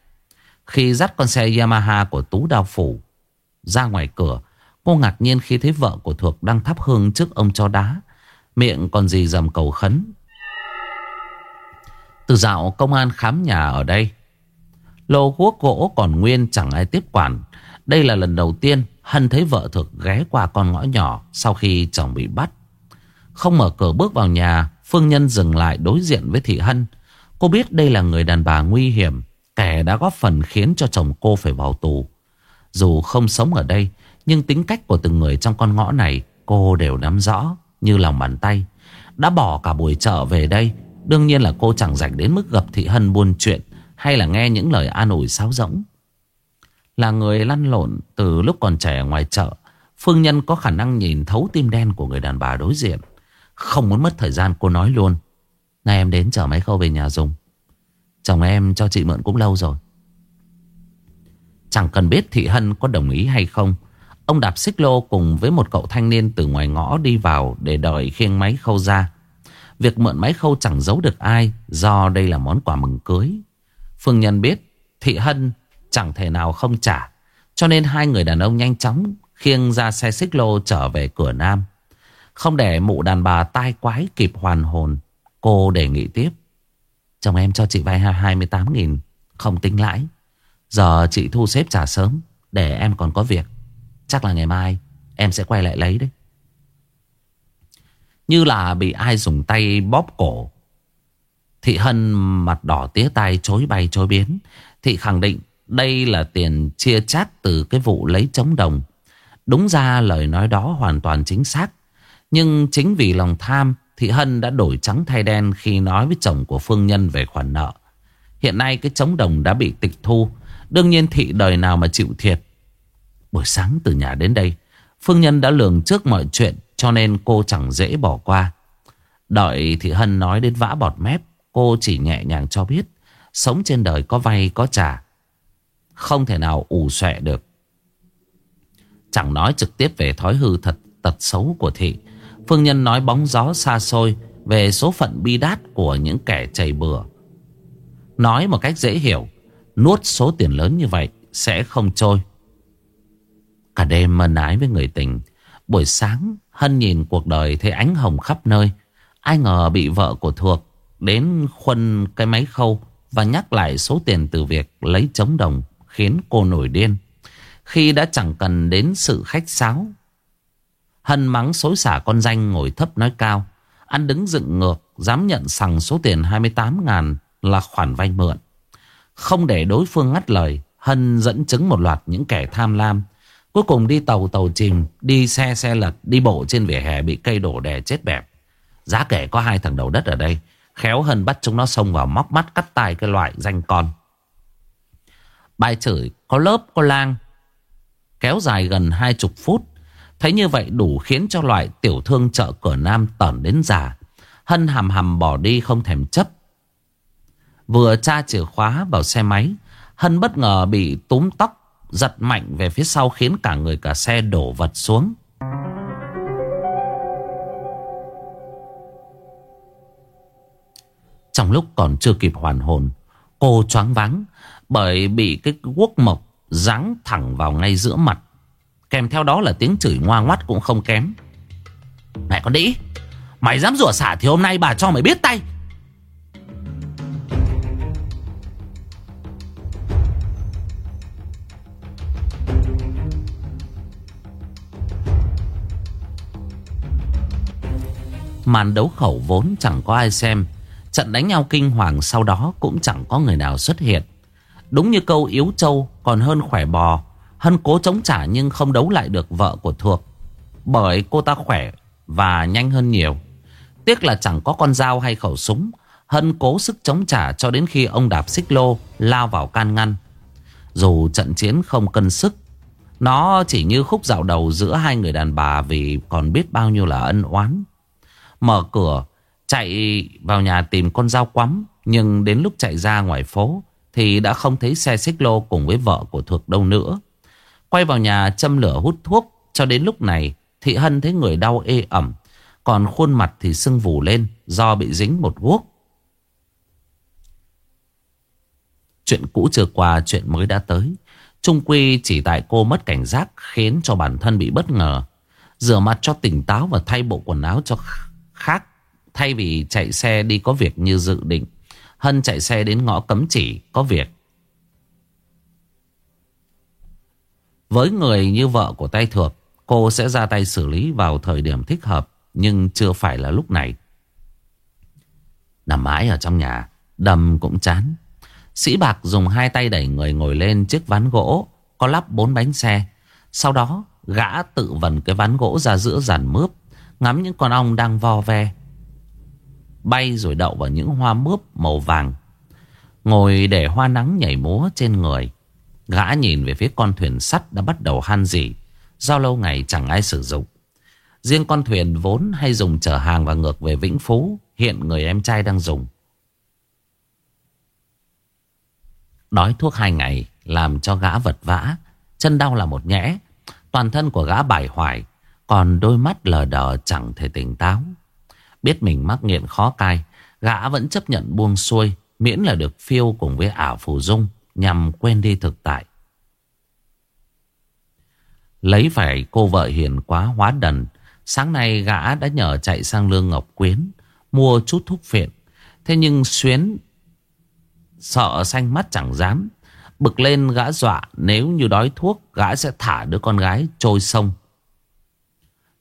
Khi dắt con xe Yamaha của Tú đào Phủ ra ngoài cửa, cô ngạc nhiên khi thấy vợ của Thuộc đang thắp hương trước ông cho đá. Miệng còn gì dầm cầu khấn. Từ dạo công an khám nhà ở đây, lô guốc gỗ còn nguyên chẳng ai tiếp quản. Đây là lần đầu tiên Hân thấy vợ Thực ghé qua con ngõ nhỏ sau khi chồng bị bắt. Không mở cửa bước vào nhà, Phương Nhân dừng lại đối diện với Thị Hân. Cô biết đây là người đàn bà nguy hiểm, kẻ đã góp phần khiến cho chồng cô phải vào tù. Dù không sống ở đây, nhưng tính cách của từng người trong con ngõ này cô đều nắm rõ như lòng bàn tay. Đã bỏ cả buổi chợ về đây, đương nhiên là cô chẳng rảnh đến mức gặp Thị Hân buôn chuyện hay là nghe những lời an ủi sáo rỗng. Là người lăn lộn từ lúc còn trẻ ngoài chợ, Phương Nhân có khả năng nhìn thấu tim đen của người đàn bà đối diện. Không muốn mất thời gian cô nói luôn. Nay em đến chở máy khâu về nhà dùng. Chồng em cho chị mượn cũng lâu rồi. Chẳng cần biết Thị Hân có đồng ý hay không. Ông đạp xích lô cùng với một cậu thanh niên từ ngoài ngõ đi vào để đợi khiêng máy khâu ra. Việc mượn máy khâu chẳng giấu được ai do đây là món quà mừng cưới. Phương Nhân biết Thị Hân chẳng thể nào không trả. Cho nên hai người đàn ông nhanh chóng khiêng ra xe xích lô trở về cửa Nam. Không để mụ đàn bà tai quái kịp hoàn hồn. Cô đề nghị tiếp. Chồng em cho chị vay 28.000 Không tính lãi Giờ chị thu xếp trả sớm, Để em còn có việc Chắc là ngày mai em sẽ quay lại lấy đấy Như là bị ai dùng tay bóp cổ Thị Hân mặt đỏ tía tay chối bay chối biến Thị khẳng định đây là tiền chia chát từ cái vụ lấy chống đồng Đúng ra lời nói đó hoàn toàn chính xác Nhưng chính vì lòng tham Thị Hân đã đổi trắng thay đen khi nói với chồng của Phương Nhân về khoản nợ. Hiện nay cái chống đồng đã bị tịch thu. Đương nhiên Thị đời nào mà chịu thiệt. Buổi sáng từ nhà đến đây, Phương Nhân đã lường trước mọi chuyện cho nên cô chẳng dễ bỏ qua. Đợi Thị Hân nói đến vã bọt mép, cô chỉ nhẹ nhàng cho biết sống trên đời có vay có trả. Không thể nào ủ xòe được. Chẳng nói trực tiếp về thói hư thật tật xấu của Thị. Phương Nhân nói bóng gió xa xôi về số phận bi đát của những kẻ chảy bừa. Nói một cách dễ hiểu, nuốt số tiền lớn như vậy sẽ không trôi. Cả đêm mân ái với người tình, buổi sáng Hân nhìn cuộc đời thấy ánh hồng khắp nơi. Ai ngờ bị vợ của Thuộc đến khuân cái máy khâu và nhắc lại số tiền từ việc lấy chống đồng khiến cô nổi điên. Khi đã chẳng cần đến sự khách sáo Hân mắng xối xả con danh ngồi thấp nói cao. Anh đứng dựng ngược, dám nhận sằng số tiền 28 ngàn là khoản vay mượn. Không để đối phương ngắt lời, Hân dẫn chứng một loạt những kẻ tham lam. Cuối cùng đi tàu tàu chìm, đi xe xe lật, đi bộ trên vỉa hè bị cây đổ đè chết bẹp. Giá kể có hai thằng đầu đất ở đây, khéo Hân bắt chúng nó xông vào móc mắt cắt tay cái loại danh con. Bài chửi có lớp có lang, kéo dài gần hai chục phút. Thấy như vậy đủ khiến cho loại tiểu thương chợ cửa Nam tởn đến già. Hân hầm hầm bỏ đi không thèm chấp. Vừa tra chìa khóa vào xe máy, Hân bất ngờ bị túm tóc, giật mạnh về phía sau khiến cả người cả xe đổ vật xuống. Trong lúc còn chưa kịp hoàn hồn, cô choáng váng bởi bị cái quốc mộc giáng thẳng vào ngay giữa mặt. Kèm theo đó là tiếng chửi ngoa ngoắt cũng không kém. Mẹ con đĩ, Mày dám rủa xả thì hôm nay bà cho mày biết tay. Màn đấu khẩu vốn chẳng có ai xem. Trận đánh nhau kinh hoàng sau đó cũng chẳng có người nào xuất hiện. Đúng như câu yếu trâu còn hơn khỏe bò Hân cố chống trả nhưng không đấu lại được vợ của Thuộc. Bởi cô ta khỏe và nhanh hơn nhiều. Tiếc là chẳng có con dao hay khẩu súng. Hân cố sức chống trả cho đến khi ông đạp xích lô lao vào can ngăn. Dù trận chiến không cân sức, Nó chỉ như khúc dạo đầu giữa hai người đàn bà Vì còn biết bao nhiêu là ân oán Mở cửa Chạy vào nhà tìm con dao quắm Nhưng đến lúc chạy ra ngoài phố thì đã không thấy xe xích lô cùng với vợ của Thược đâu nữa. Quay vào nhà châm lửa hút thuốc, Cho đến lúc này, Thị Hân thấy người đau ê ẩm, Còn khuôn mặt thì sưng vù lên, Do bị dính một guốc. Chuyện cũ chưa qua, Chuyện mới đã tới. Trung quy chỉ tại cô mất cảnh giác, Khiến cho bản thân bị bất ngờ. Rửa mặt cho tỉnh táo và thay bộ quần áo cho khác, Thay vì chạy xe đi có việc như dự định. Hân chạy xe đến ngõ cấm chỉ, có việc. Với người như vợ của tay thược, Cô sẽ ra tay xử lý vào thời điểm thích hợp, Nhưng chưa phải là lúc này. Nằm mãi ở trong nhà, Đầm cũng chán. Sĩ Bạc dùng hai tay đẩy người ngồi lên chiếc ván gỗ, Có lắp bốn bánh xe. Sau đó, gã tự vần cái ván gỗ ra giữa giàn mướp, Ngắm những con ong đang vo ve. Bay rồi đậu vào những hoa mướp màu vàng. Ngồi để hoa nắng nhảy múa trên người, Gã nhìn về phía con thuyền sắt đã bắt đầu han dỉ. Do lâu ngày chẳng ai sử dụng. Riêng con thuyền vốn hay dùng chở hàng và ngược về Vĩnh Phú, Hiện người em trai đang dùng. Đói thuốc hai ngày Làm cho gã vật vã, Chân đau là một nhẽ. Toàn thân của gã bài hoài Còn đôi mắt lờ đờ chẳng thể tỉnh táo. Biết mình mắc nghiện khó cai, Gã vẫn chấp nhận buông xuôi, Miễn là được phiêu cùng với ảo phù dung Nhằm quên đi thực tại. Lấy phải cô vợ hiền quá hóa đần, Sáng nay gã đã nhờ chạy sang Lương Ngọc Quyến Mua chút thuốc phiện. Thế nhưng Xuyến Sợ xanh mắt chẳng dám, Bực lên gã dọa Nếu như đói thuốc Gã sẽ thả đứa con gái trôi sông.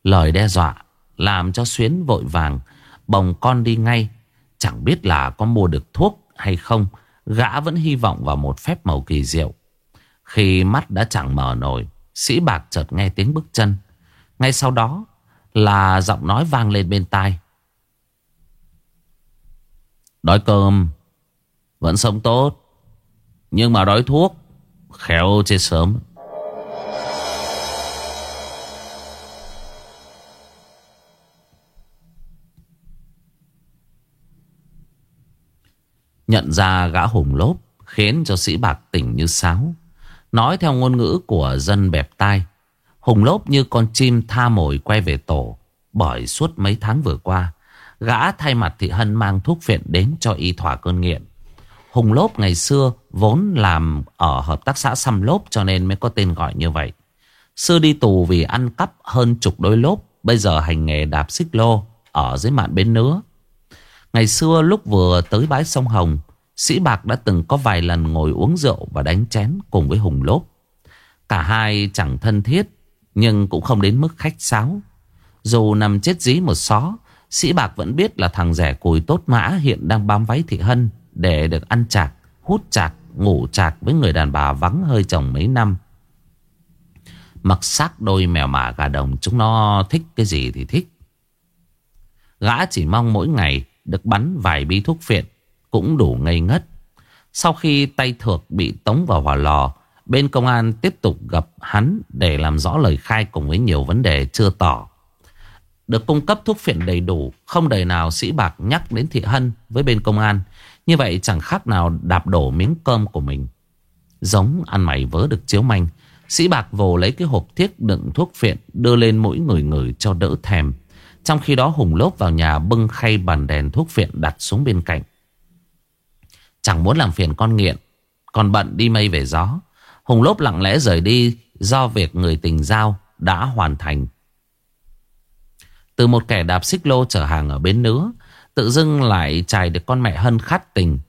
Lời đe dọa làm cho Xuyến vội vàng, Bồng con đi ngay, Chẳng biết là có mua được thuốc hay không, Gã vẫn hy vọng vào một phép màu kỳ diệu. Khi mắt đã chẳng mở nổi, Sĩ Bạc chợt nghe tiếng bước chân. Ngay sau đó Là giọng nói vang lên bên tai. Đói cơm, Vẫn sống tốt, Nhưng mà đói thuốc, Khéo chết sớm. Nhận ra gã hùng lốp, Khiến cho sĩ bạc tỉnh như sáo. Nói theo ngôn ngữ của dân bẹp tai, Hùng lốp như con chim tha mồi quay về tổ, Bởi suốt mấy tháng vừa qua, Gã thay mặt thị hân mang thuốc phiện đến cho y thỏa cơn nghiện. Hùng lốp ngày xưa vốn làm ở hợp tác xã xăm lốp cho nên mới có tên gọi như vậy. Xưa đi tù vì ăn cắp hơn chục đôi lốp, Bây giờ hành nghề đạp xích lô ở dưới mạn bến nứa. Ngày xưa lúc vừa tới bãi sông Hồng Sĩ Bạc đã từng có vài lần ngồi uống rượu và đánh chén cùng với Hùng Lốp. Cả hai chẳng thân thiết, nhưng cũng không đến mức khách sáo. Dù nằm chết dí một xó, Sĩ Bạc vẫn biết là thằng rẻ cùi tốt mã hiện đang bám váy thị hân để được ăn chạc, hút chạc, ngủ chạc với người đàn bà vắng hơi chồng mấy năm. Mặc xác đôi mèo mả gà đồng chúng nó thích cái gì thì thích. Gã chỉ mong mỗi ngày được bắn vài bi thuốc phiện cũng đủ ngây ngất. Sau khi tay thược bị tống vào hỏa lò, bên công an tiếp tục gặp hắn để làm rõ lời khai cùng với nhiều vấn đề chưa tỏ. Được cung cấp thuốc phiện đầy đủ, không đời nào sĩ bạc nhắc đến thị hân với bên công an. Như vậy chẳng khác nào đạp đổ miếng cơm của mình. Giống ăn mày vớ được chiếu manh, sĩ bạc vồ lấy cái hộp thiết đựng thuốc phiện đưa lên mỗi người người cho đỡ thèm. Trong khi đó Hùng lốp vào nhà bưng khay bàn đèn thuốc phiện đặt xuống bên cạnh. Chẳng muốn làm phiền con nghiện Còn bận đi mây về gió. Hùng lốp lặng lẽ rời đi, Do việc người tình giao đã hoàn thành. Từ một kẻ đạp xích lô chở hàng ở bến nữa Tự dưng lại chài được con mẹ hân khát tình.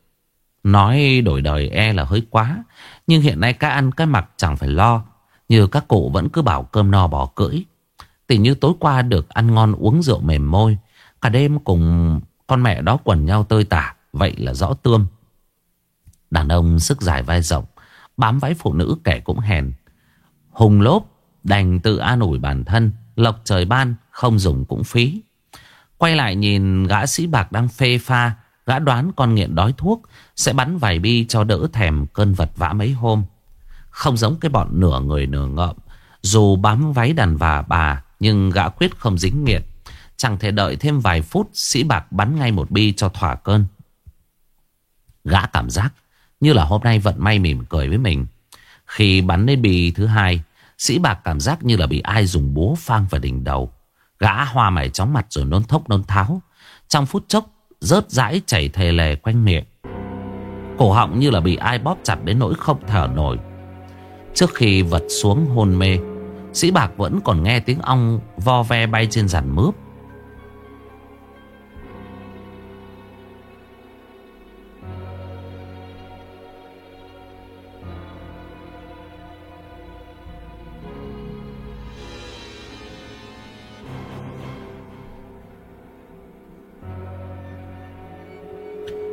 Nói đổi đời e là hơi quá, Nhưng hiện nay cái ăn cái mặc chẳng phải lo, Như các cụ vẫn cứ bảo cơm no bỏ cưỡi. Tình như tối qua được ăn ngon uống rượu mềm môi, Cả đêm cùng con mẹ đó quần nhau tơi tả, Vậy là rõ tươm. Đàn ông sức dài vai rộng, Bám váy phụ nữ kẻ cũng hèn. Hùng lốp, đành tự an ủi bản thân, Lộc trời ban, không dùng cũng phí. Quay lại nhìn gã sĩ bạc đang phê pha, Gã đoán con nghiện đói thuốc, Sẽ bắn vài bi cho đỡ thèm cơn vật vã mấy hôm. Không giống cái bọn nửa người nửa ngợm, Dù bám váy đàn bà bà nhưng gã quyết không dính nghiện Chẳng thể đợi thêm vài phút, Sĩ Bạc bắn ngay một bi cho thỏa cơn. Gã cảm giác Như là hôm nay vận may mỉm cười với mình. Khi bắn đến bi thứ hai, Sĩ Bạc cảm giác như là bị ai dùng búa phang vào đỉnh đầu. Gã hoa mày chóng mặt rồi nôn thốc nôn tháo. Trong phút chốc, Rớt rãi chảy thề lề quanh miệng. Cổ họng như là bị ai bóp chặt đến nỗi không thở nổi. Trước khi vật xuống hôn mê Sĩ Bạc vẫn còn nghe tiếng ong vo ve bay trên giàn mướp.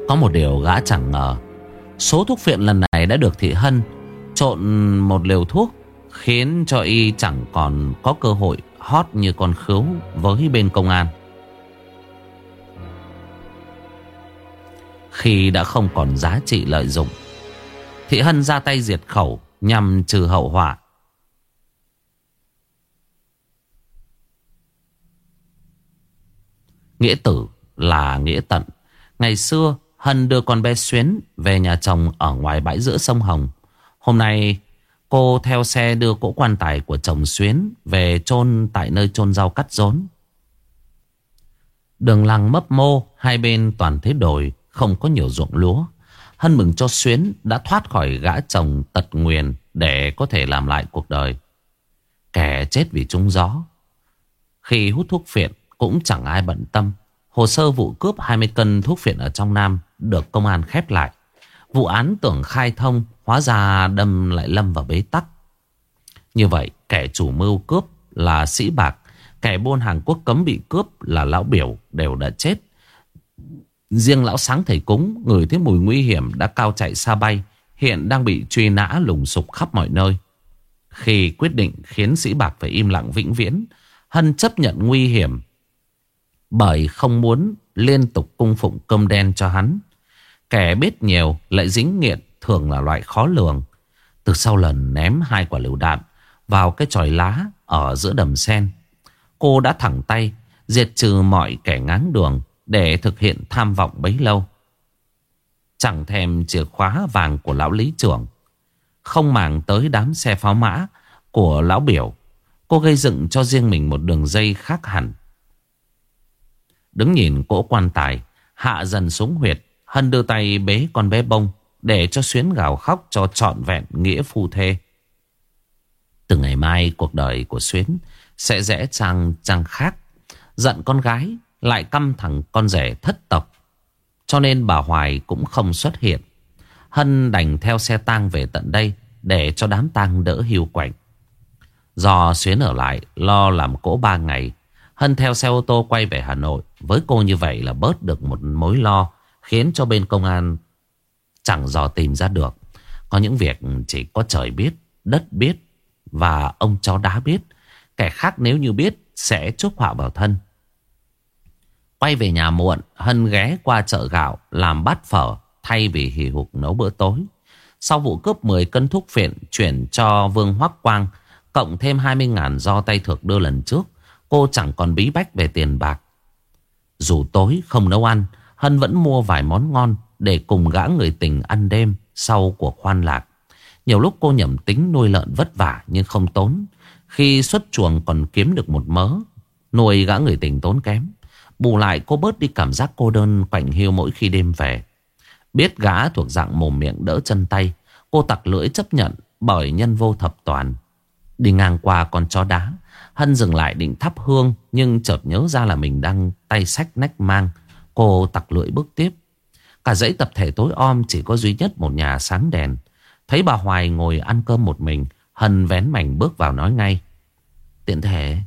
Có một điều gã chẳng ngờ. Số thuốc phiện lần này đã được Thị Hân Trộn một liều thuốc Khiến cho y chẳng còn có cơ hội Hót như con khứu Với bên công an. Khi đã không còn giá trị lợi dụng, Thị Hân ra tay diệt khẩu Nhằm trừ hậu họa. Nghĩa tử là nghĩa tận. Ngày xưa, Hân đưa con bé Xuyến về nhà chồng ở ngoài bãi giữa sông Hồng. Hôm nay cô theo xe đưa cỗ quan tài của chồng Xuyến về chôn tại nơi chôn rau cắt rốn. Đường làng mấp mô, hai bên toàn thế đồi, không có nhiều ruộng lúa. Hân mừng cho Xuyến đã thoát khỏi gã chồng tật nguyền để có thể làm lại cuộc đời. Kẻ chết vì trúng gió. Khi hút thuốc phiện cũng chẳng ai bận tâm. Hồ sơ vụ cướp 20 cân thuốc phiện ở trong Nam được công an khép lại. Vụ án tưởng khai thông, hóa ra đâm lại lâm vào bế tắc. Như vậy, kẻ chủ mưu cướp là sĩ bạc, kẻ buôn hàng quốc cấm bị cướp là lão biểu đều đã chết. Riêng lão sáng thầy cúng, người thấy mùi nguy hiểm đã cao chạy xa bay, hiện đang bị truy nã lùng sục khắp mọi nơi. Khi quyết định khiến sĩ bạc phải im lặng vĩnh viễn, Hân chấp nhận nguy hiểm bởi không muốn liên tục cung phụng cơm đen cho hắn. Kẻ biết nhiều lại dính nghiện thường là loại khó lường. Từ sau lần ném hai quả lựu đạn vào cái tròi lá ở giữa đầm sen. Cô đã thẳng tay diệt trừ mọi kẻ ngáng đường để thực hiện tham vọng bấy lâu. Chẳng thèm chìa khóa vàng của lão lý trưởng. Không màng tới đám xe pháo mã của lão biểu. Cô gây dựng cho riêng mình một đường dây khác hẳn. Đứng nhìn cỗ quan tài, Hạ dần xuống huyệt, Hân đưa tay bế con bé bông để cho Xuyến gào khóc cho trọn vẹn nghĩa phu thê Từ ngày mai, cuộc đời của Xuyến Sẽ rẽ trang trang khác, Giận con gái, Lại căm thằng con rể thất tộc Cho nên bà Hoài cũng không xuất hiện Hân đành theo xe tang về tận đây Để cho đám tang đỡ hiu quạnh Do Xuyến ở lại, Lo làm cỗ ba ngày, Hân theo xe ô tô quay về Hà Nội. Với cô như vậy là bớt được một mối lo. Khiến cho bên công an chẳng dò tìm ra được. Có những việc chỉ có trời biết, đất biết và ông chó đá biết. Kẻ khác nếu như biết sẽ chuốc họa vào thân. Quay về nhà muộn, Hân ghé qua chợ gạo làm bát phở thay vì hì hục nấu bữa tối. Sau vụ cướp 10 cân thuốc phiện chuyển cho Vương Hoắc Quang, cộng thêm 20.000 do tay thược đưa lần trước, Cô chẳng còn bí bách về tiền bạc Dù tối không nấu ăn Hân vẫn mua vài món ngon để cùng gã người tình ăn đêm Sau của khoan lạc. Nhiều lúc cô nhầm tính nuôi lợn vất vả Nhưng không tốn. Khi xuất chuồng còn kiếm được một mớ, Nuôi gã người tình tốn kém. Bù lại cô bớt đi cảm giác cô đơn, Quạnh hiu mỗi khi đêm về. Biết gã thuộc dạng mồm miệng đỡ chân tay, Cô tặc lưỡi chấp nhận Bởi nhân vô thập toàn. Đi ngang qua con chó đá, Hân dừng lại định thắp hương Nhưng chợt nhớ ra là mình đang tay sách nách mang. Cô tặc lưỡi bước tiếp. Cả dãy tập thể tối om chỉ có duy nhất một nhà sáng đèn Thấy bà Hoài ngồi ăn cơm một mình, Hân vén mảnh bước vào nói ngay Tiện thể,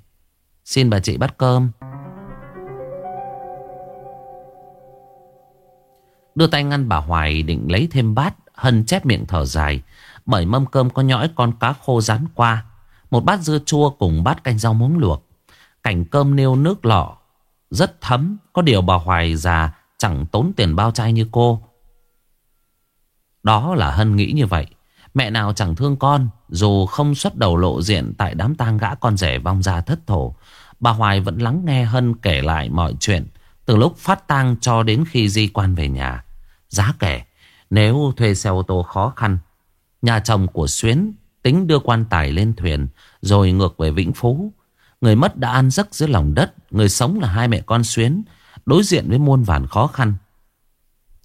Xin bà chị bắt cơm Đưa tay ngăn bà Hoài định lấy thêm bát, Hân chép miệng thở dài Bởi mâm cơm có nhõi con cá khô rán qua, một bát dưa chua cùng bát canh rau muống luộc. Cảnh cơm nêu nước lọ. Rất thấm. Có điều bà Hoài già chẳng tốn tiền bao chai như cô. Đó là Hân nghĩ như vậy. Mẹ nào chẳng thương con, Dù không xuất đầu lộ diện Tại đám tang gã con rể vong ra thất thổ, Bà Hoài vẫn lắng nghe Hân kể lại mọi chuyện, Từ lúc phát tang cho đến khi di quan về nhà Giá kể, Nếu thuê xe ô tô khó khăn, Nhà chồng của Xuyến Tính đưa quan tài lên thuyền, Rồi ngược về Vĩnh Phú Người mất đã ăn giấc dưới lòng đất, Người sống là hai mẹ con Xuyến Đối diện với muôn vàn khó khăn.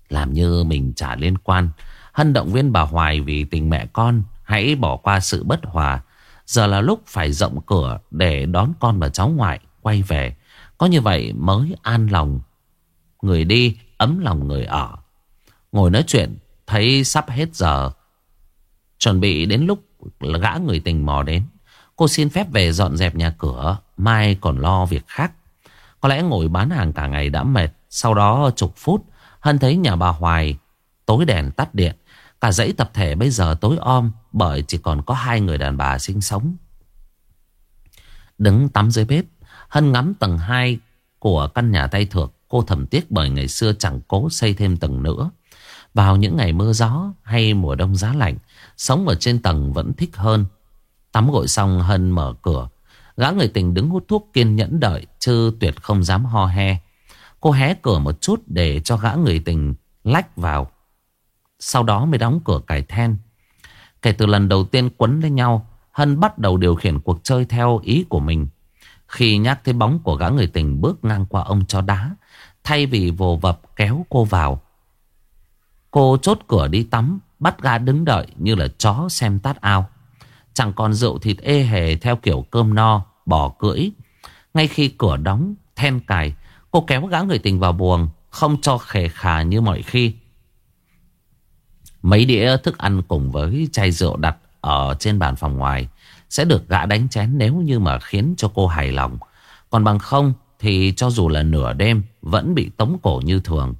Làm như mình chả liên quan, Hân động viên bà Hoài vì tình mẹ con, Hãy bỏ qua sự bất hòa. Giờ là lúc phải rộng cửa Để đón con và cháu ngoại quay về. Có như vậy mới an lòng. Người đi, ấm lòng người ở. Ngồi nói chuyện, Thấy sắp hết giờ. Chuẩn bị đến lúc gã người tình mò đến. Cô xin phép về dọn dẹp nhà cửa, Mai còn lo việc khác. Có lẽ ngồi bán hàng cả ngày đã mệt, Sau đó chục phút, Hân thấy nhà bà Hoài Tối đèn tắt điện. Cả dãy tập thể bây giờ tối om Bởi chỉ còn có hai người đàn bà sinh sống. Đứng tắm dưới bếp, Hân ngắm tầng 2 Của căn nhà tay thược Cô thầm tiếc bởi ngày xưa chẳng cố xây thêm tầng nữa. Vào những ngày mưa gió Hay mùa đông giá lạnh, Sống ở trên tầng vẫn thích hơn. Tắm gội xong, Hân mở cửa. Gã người tình đứng hút thuốc kiên nhẫn đợi, Chứ tuyệt không dám ho he. Cô hé cửa một chút để cho gã người tình lách vào. Sau đó mới đóng cửa cải then. Kể từ lần đầu tiên quấn lên nhau, Hân bắt đầu điều khiển cuộc chơi theo ý của mình. Khi nhắc thấy bóng của gã người tình bước ngang qua ông cho đá, Thay vì vồ vập kéo cô vào. Cô chốt cửa đi tắm, Bắt gã đứng đợi như là chó xem tát ao. Chẳng còn rượu thịt ê hề theo kiểu cơm no, bỏ cưỡi. Ngay khi cửa đóng, then cài, cô kéo gã người tình vào buồng, không cho khề khà như mọi khi. Mấy đĩa thức ăn cùng với chai rượu đặt ở trên bàn phòng ngoài sẽ được gã đánh chén nếu như mà khiến cho cô hài lòng. Còn bằng không thì cho dù là nửa đêm vẫn bị tống cổ như thường.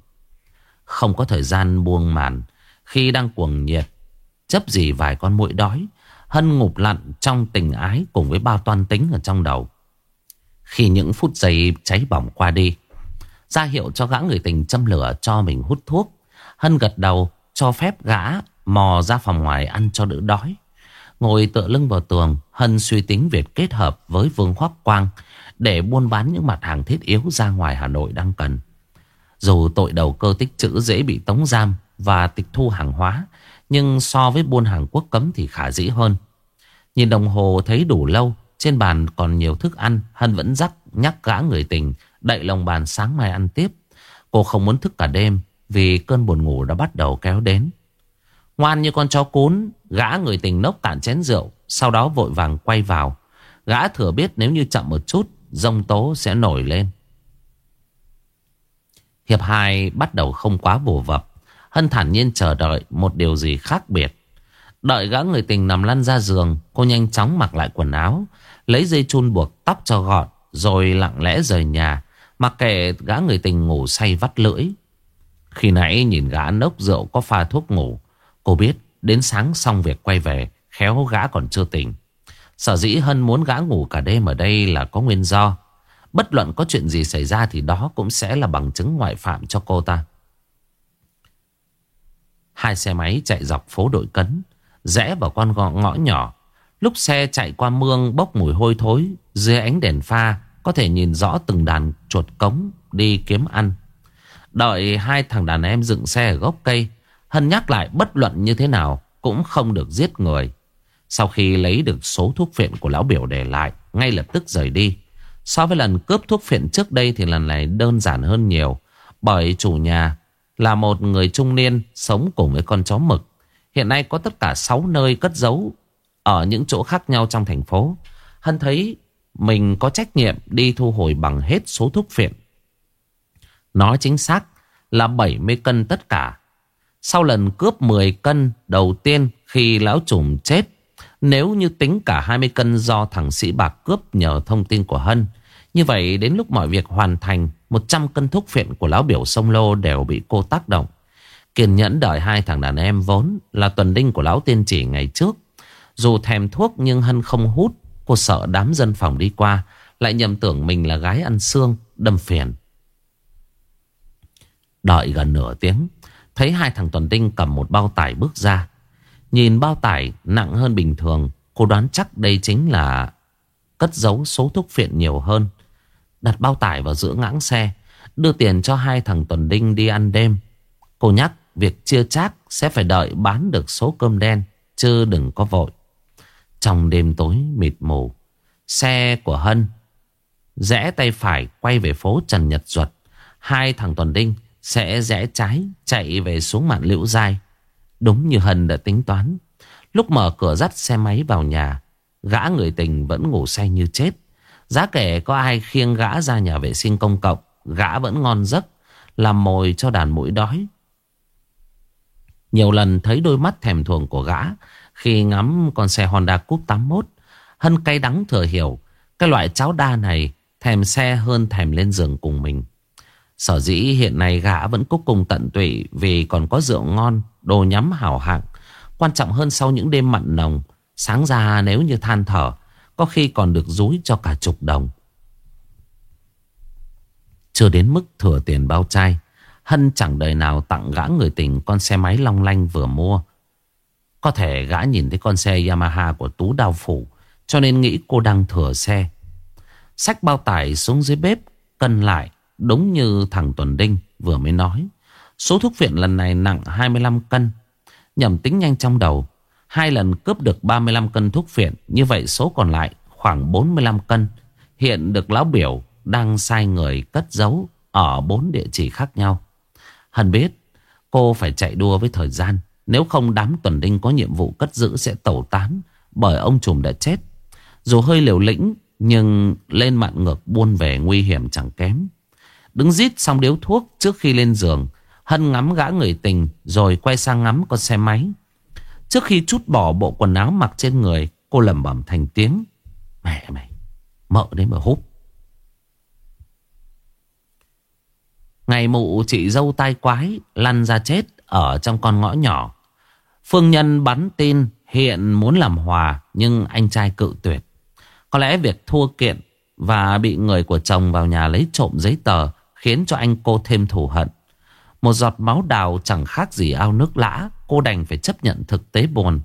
Không có thời gian buông màn khi đang cuồng nhiệt, chấp gì vài con mũi đói. Hân ngụp lặn trong tình ái cùng với bao toan tính ở trong đầu. Khi những phút giây cháy bỏng qua đi, ra hiệu cho gã người tình châm lửa cho mình hút thuốc. Hân gật đầu cho phép gã mò ra phòng ngoài ăn cho đỡ đói. Ngồi tựa lưng vào tường, Hân suy tính việc kết hợp với Vương Hoắc Quang để buôn bán những mặt hàng thiết yếu ra ngoài Hà Nội đang cần. Dù tội đầu cơ tích chữ dễ bị tống giam và tịch thu hàng hóa, nhưng so với buôn hàng quốc cấm thì khả dĩ hơn. Nhìn đồng hồ thấy đủ lâu, trên bàn còn nhiều thức ăn, Hân vẫn dắt nhắc gã người tình, đậy lòng bàn sáng mai ăn tiếp. Cô không muốn thức cả đêm vì cơn buồn ngủ đã bắt đầu kéo đến. Ngoan như con chó cún, gã người tình nốc cạn chén rượu, sau đó vội vàng quay vào. Gã thừa biết nếu như chậm một chút, rông tố sẽ nổi lên. Hiệp 2 bắt đầu không quá bổ vập. Hân thản nhiên chờ đợi một điều gì khác biệt. Đợi gã người tình nằm lăn ra giường, cô nhanh chóng mặc lại quần áo, lấy dây chun buộc tóc cho gọn, rồi lặng lẽ rời nhà, mặc kệ gã người tình ngủ say vắt lưỡi. Khi nãy nhìn gã nốc rượu có pha thuốc ngủ, cô biết đến sáng xong việc quay về, khéo gã còn chưa tỉnh. Sở dĩ Hân muốn gã ngủ cả đêm ở đây là có nguyên do. Bất luận có chuyện gì xảy ra thì đó cũng sẽ là bằng chứng ngoại phạm cho cô ta. Hai xe máy chạy dọc phố đội cấn Rẽ vào con ngõ, ngõ nhỏ. Lúc xe chạy qua mương bốc mùi hôi thối Dưới ánh đèn pha Có thể nhìn rõ từng đàn chuột cống Đi kiếm ăn. Đợi hai thằng đàn em dựng xe ở gốc cây Hân nhắc lại bất luận như thế nào Cũng không được giết người. Sau khi lấy được số thuốc phiện của lão biểu để lại Ngay lập tức rời đi. So với lần cướp thuốc phiện trước đây Thì lần này đơn giản hơn nhiều Bởi chủ nhà là một người trung niên sống cùng với con chó mực. Hiện nay có tất cả 6 nơi cất giấu ở những chỗ khác nhau trong thành phố. Hân thấy mình có trách nhiệm đi thu hồi bằng hết số thuốc phiện. Nói chính xác là 70 cân tất cả. Sau lần cướp 10 cân đầu tiên khi lão trùm chết, nếu như tính cả 20 cân do thằng sĩ bạc cướp nhờ thông tin của Hân, như vậy đến lúc mọi việc hoàn thành 100 cân thuốc phiện của lão biểu sông lô đều bị cô tác động. Kiên nhẫn đợi hai thằng đàn em vốn là tuần đinh của lão tiên chỉ ngày trước. Dù thèm thuốc nhưng Hân không hút, Cô sợ đám dân phòng đi qua, Lại nhầm tưởng mình là gái ăn xương, Đâm phiền. Đợi gần nửa tiếng, Thấy hai thằng tuần đinh cầm một bao tải bước ra. Nhìn bao tải nặng hơn bình thường, Cô đoán chắc đây chính là Cất giấu số thuốc phiện nhiều hơn. Đặt bao tải vào giữa ngãng xe, Đưa tiền cho hai thằng Tuần Đinh đi ăn đêm. Cô nhắc việc chia chác Sẽ phải đợi bán được số cơm đen, Chứ đừng có vội. Trong đêm tối mịt mù, Xe của Hân Rẽ tay phải quay về phố Trần Nhật Duật. Hai thằng Tuần Đinh Sẽ rẽ trái chạy về xuống mạn liễu dai Đúng như Hân đã tính toán, Lúc mở cửa dắt xe máy vào nhà, Gã người tình vẫn ngủ say như chết. Giá kể có ai khiêng gã ra nhà vệ sinh công cộng, Gã vẫn ngon giấc, Làm mồi cho đàn mũi đói. Nhiều lần thấy đôi mắt thèm thuồng của gã, Khi ngắm con xe Honda Coupe 81 Hân cay đắng thừa hiểu, Cái loại cháo đa này Thèm xe hơn thèm lên giường cùng mình. Sở dĩ hiện nay gã vẫn cố cùng tận tụy Vì còn có rượu ngon, Đồ nhắm hảo hạng. Quan trọng hơn sau những đêm mặn nồng, Sáng ra nếu như than thở có khi còn được rúi cho cả chục đồng. Chưa đến mức thừa tiền bao chai Hân chẳng đời nào tặng gã người tình Con xe máy long lanh vừa mua. Có thể gã nhìn thấy con xe Yamaha của Tú Đào Phủ, Cho nên nghĩ cô đang thừa xe. Xách bao tải xuống dưới bếp, Cân lại, Đúng như thằng Tuần Đinh vừa mới nói. Số thuốc viện lần này nặng 25 cân, Nhầm tính nhanh trong đầu Hai lần cướp được 35 cân thuốc phiện, Như vậy số còn lại khoảng 45 cân. Hiện được lão biểu Đang sai người cất giấu Ở bốn địa chỉ khác nhau. Hân biết cô phải chạy đua với thời gian, Nếu không đám tuần đinh có nhiệm vụ cất giữ sẽ tẩu tán Bởi ông trùm đã chết. Dù hơi liều lĩnh, Nhưng lên mạn ngược buôn về nguy hiểm chẳng kém. Đứng rít xong điếu thuốc trước khi lên giường, Hân ngắm gã người tình Rồi quay sang ngắm con xe máy. Trước khi chút bỏ bộ quần áo mặc trên người, Cô lẩm bẩm thành tiếng. Mẹ mày Mợ đấy mà hút Ngày mụ chị dâu tai quái Lăn ra chết Ở trong con ngõ nhỏ. Phương Nhân bắn tin Hiện muốn làm hòa, Nhưng anh trai cự tuyệt. Có lẽ việc thua kiện Và bị người của chồng vào nhà lấy trộm giấy tờ Khiến cho anh cô thêm thù hận. Một giọt máu đào chẳng khác gì ao nước lã. Cô đành phải chấp nhận thực tế buồn.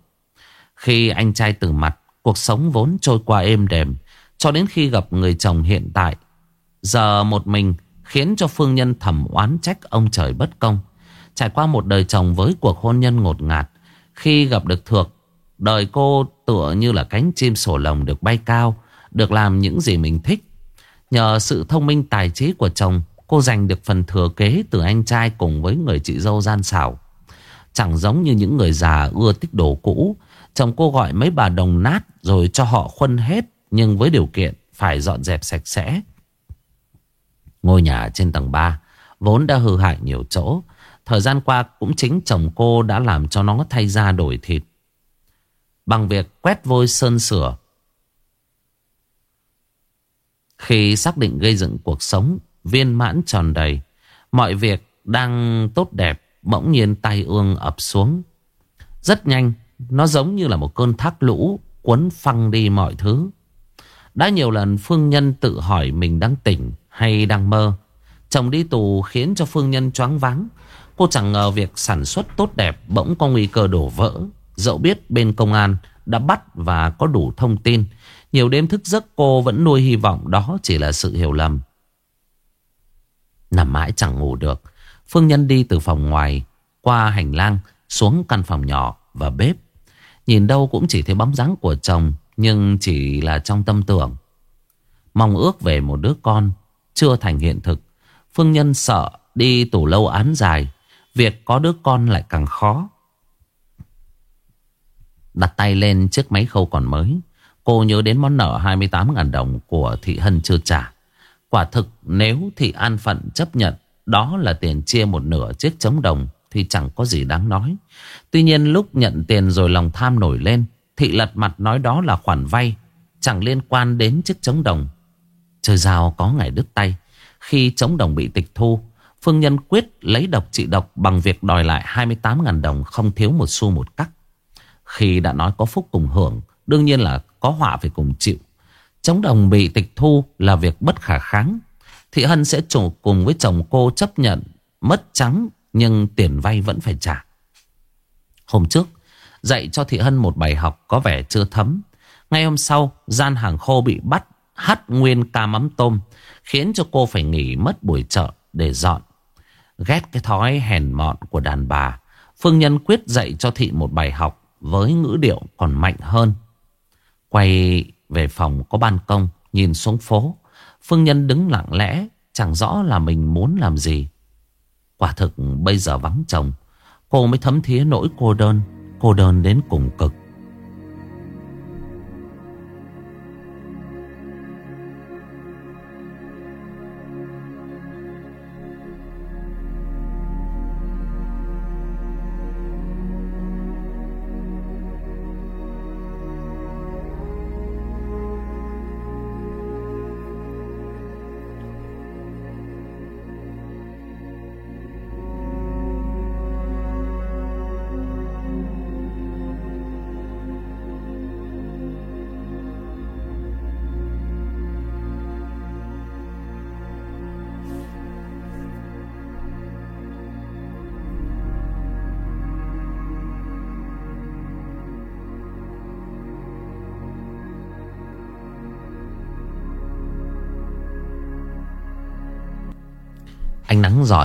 Khi anh trai từ mặt, Cuộc sống vốn trôi qua êm đềm, Cho đến khi gặp người chồng hiện tại. Giờ một mình Khiến cho Phương Nhân thầm oán trách ông trời bất công. Trải qua một đời chồng với cuộc hôn nhân ngột ngạt, Khi gặp được Thược, Đời cô tựa như là cánh chim sổ lồng được bay cao, Được làm những gì mình thích. Nhờ sự thông minh tài trí của chồng, Cô giành được phần thừa kế từ anh trai cùng với người chị dâu gian xảo. Chẳng giống như những người già ưa tích đồ cũ. Chồng cô gọi mấy bà đồng nát rồi cho họ khuân hết. Nhưng với điều kiện phải dọn dẹp sạch sẽ. Ngôi nhà trên tầng 3 vốn đã hư hại nhiều chỗ. Thời gian qua cũng chính chồng cô đã làm cho nó thay da đổi thịt. Bằng việc quét vôi sơn sửa. Khi xác định gây dựng cuộc sống viên mãn tròn đầy. Mọi việc đang tốt đẹp, bỗng nhiên tay ương ập xuống. Rất nhanh, nó giống như là một cơn thác lũ cuốn phăng đi mọi thứ. Đã nhiều lần Phương Nhân tự hỏi mình đang tỉnh hay đang mơ. Chồng đi tù khiến cho Phương Nhân choáng váng. Cô chẳng ngờ việc sản xuất tốt đẹp bỗng có nguy cơ đổ vỡ. Dẫu biết bên công an đã bắt và có đủ thông tin. Nhiều đêm thức giấc cô vẫn nuôi hy vọng đó chỉ là sự hiểu lầm. Nằm mãi chẳng ngủ được Phương Nhân đi từ phòng ngoài, Qua hành lang, xuống căn phòng nhỏ và bếp. Nhìn đâu cũng chỉ thấy bóng dáng của chồng, Nhưng chỉ là trong tâm tưởng. Mong ước về một đứa con, Chưa thành hiện thực. Phương Nhân sợ đi tù lâu án dài, Việc có đứa con lại càng khó. Đặt tay lên chiếc máy khâu còn mới, Cô nhớ đến món nợ 28.000 đồng của Thị Hân chưa trả. Quả thực, nếu thị an phận chấp nhận đó là tiền chia một nửa chiếc trống đồng thì chẳng có gì đáng nói. Tuy nhiên lúc nhận tiền rồi lòng tham nổi lên, thị lật mặt nói đó là khoản vay, chẳng liên quan đến chiếc trống đồng. Trời rào có ngày đứt tay, khi trống đồng bị tịch thu, Phương Nhân quyết lấy độc trị độc bằng việc đòi lại 28.000 đồng không thiếu một xu một cắc. Khi đã nói có phúc cùng hưởng, đương nhiên là có họa phải cùng chịu. Chống đồng bị tịch thu là việc bất khả kháng. Thị Hân sẽ chủ cùng với chồng cô chấp nhận mất trắng nhưng tiền vay vẫn phải trả. Hôm trước, Dạy cho Thị Hân một bài học có vẻ chưa thấm. Ngay hôm sau gian hàng khô bị bắt Hắt nguyên ca mắm tôm Khiến cho cô phải nghỉ mất buổi chợ để dọn. Ghét cái thói hèn mọn của đàn bà Phương Nhân quyết dạy cho Thị một bài học Với ngữ điệu còn mạnh hơn. Quay về phòng có ban công Nhìn xuống phố Phương Nhân đứng lặng lẽ, Chẳng rõ là mình muốn làm gì. Quả thực, bây giờ vắng chồng, Cô mới thấm thía nỗi cô đơn Cô đơn đến cùng cực.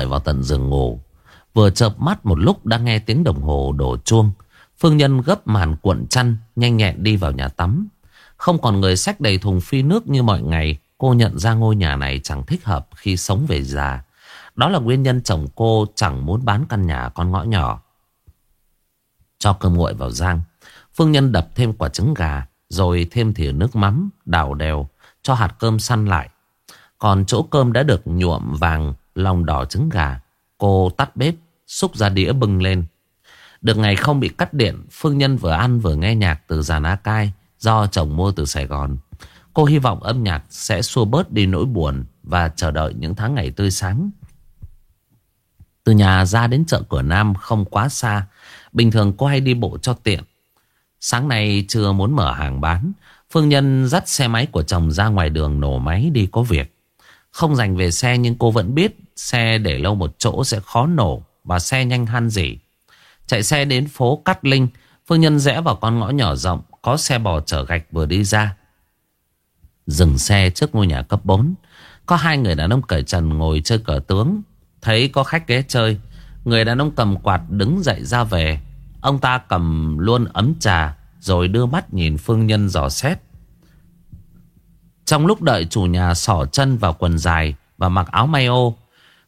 Rời vào tận giường ngủ. Vừa chợp mắt một lúc đã nghe tiếng đồng hồ đổ chuông. Phương Nhân gấp màn cuộn chăn, Nhanh nhẹn đi vào nhà tắm. Không còn người sách đầy thùng phi nước như mọi ngày, Cô nhận ra ngôi nhà này chẳng thích hợp khi sống về già. Đó là nguyên nhân chồng cô chẳng muốn bán căn nhà con ngõ nhỏ. Cho cơm nguội vào rang Phương Nhân đập thêm quả trứng gà, Rồi thêm thìa nước mắm Đảo đều Cho hạt cơm săn lại. Còn chỗ cơm đã được nhuộm vàng lòng đỏ trứng gà. Cô tắt bếp, xúc ra đĩa bưng lên. Được ngày không bị cắt điện, Phương Nhân vừa ăn vừa nghe nhạc từ giàn A Cai do chồng mua từ Sài Gòn. Cô hy vọng âm nhạc sẽ xua bớt đi nỗi buồn và chờ đợi những tháng ngày tươi sáng. Từ nhà ra đến chợ cửa Nam không quá xa, bình thường cô hay đi bộ cho tiện. Sáng nay chưa muốn mở hàng bán, Phương Nhân dắt xe máy của chồng ra ngoài đường nổ máy đi có việc. Không dành về xe nhưng cô vẫn biết Xe để lâu một chỗ sẽ khó nổ Và xe nhanh han gì Chạy xe đến phố Cát Linh, Phương Nhân rẽ vào con ngõ nhỏ rộng, Có xe bò chở gạch vừa đi ra. Dừng xe trước ngôi nhà cấp 4 Có hai người đàn ông cởi trần ngồi chơi cờ tướng. Thấy có khách ghé chơi, Người đàn ông cầm quạt đứng dậy ra về. Ông ta cầm luôn ấm trà, Rồi đưa mắt nhìn Phương Nhân dò xét. Trong lúc đợi chủ nhà sỏ chân vào quần dài Và mặc áo may ô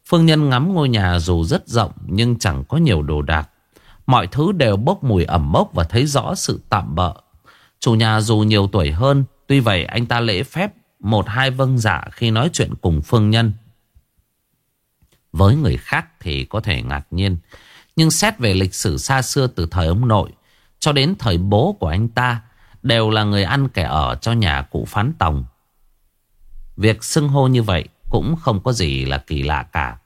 Phương Nhân ngắm ngôi nhà dù rất rộng nhưng chẳng có nhiều đồ đạc. Mọi thứ đều bốc mùi ẩm mốc và thấy rõ sự tạm bợ. Chủ nhà dù nhiều tuổi hơn, tuy vậy anh ta lễ phép một hai vâng dạ khi nói chuyện cùng Phương Nhân. Với người khác thì có thể ngạc nhiên. Nhưng xét về lịch sử xa xưa từ thời ông nội cho đến thời bố của anh ta đều là người ăn kẻ ở cho nhà cụ phán tòng. Việc xưng hô như vậy cũng không có gì là kỳ lạ cả.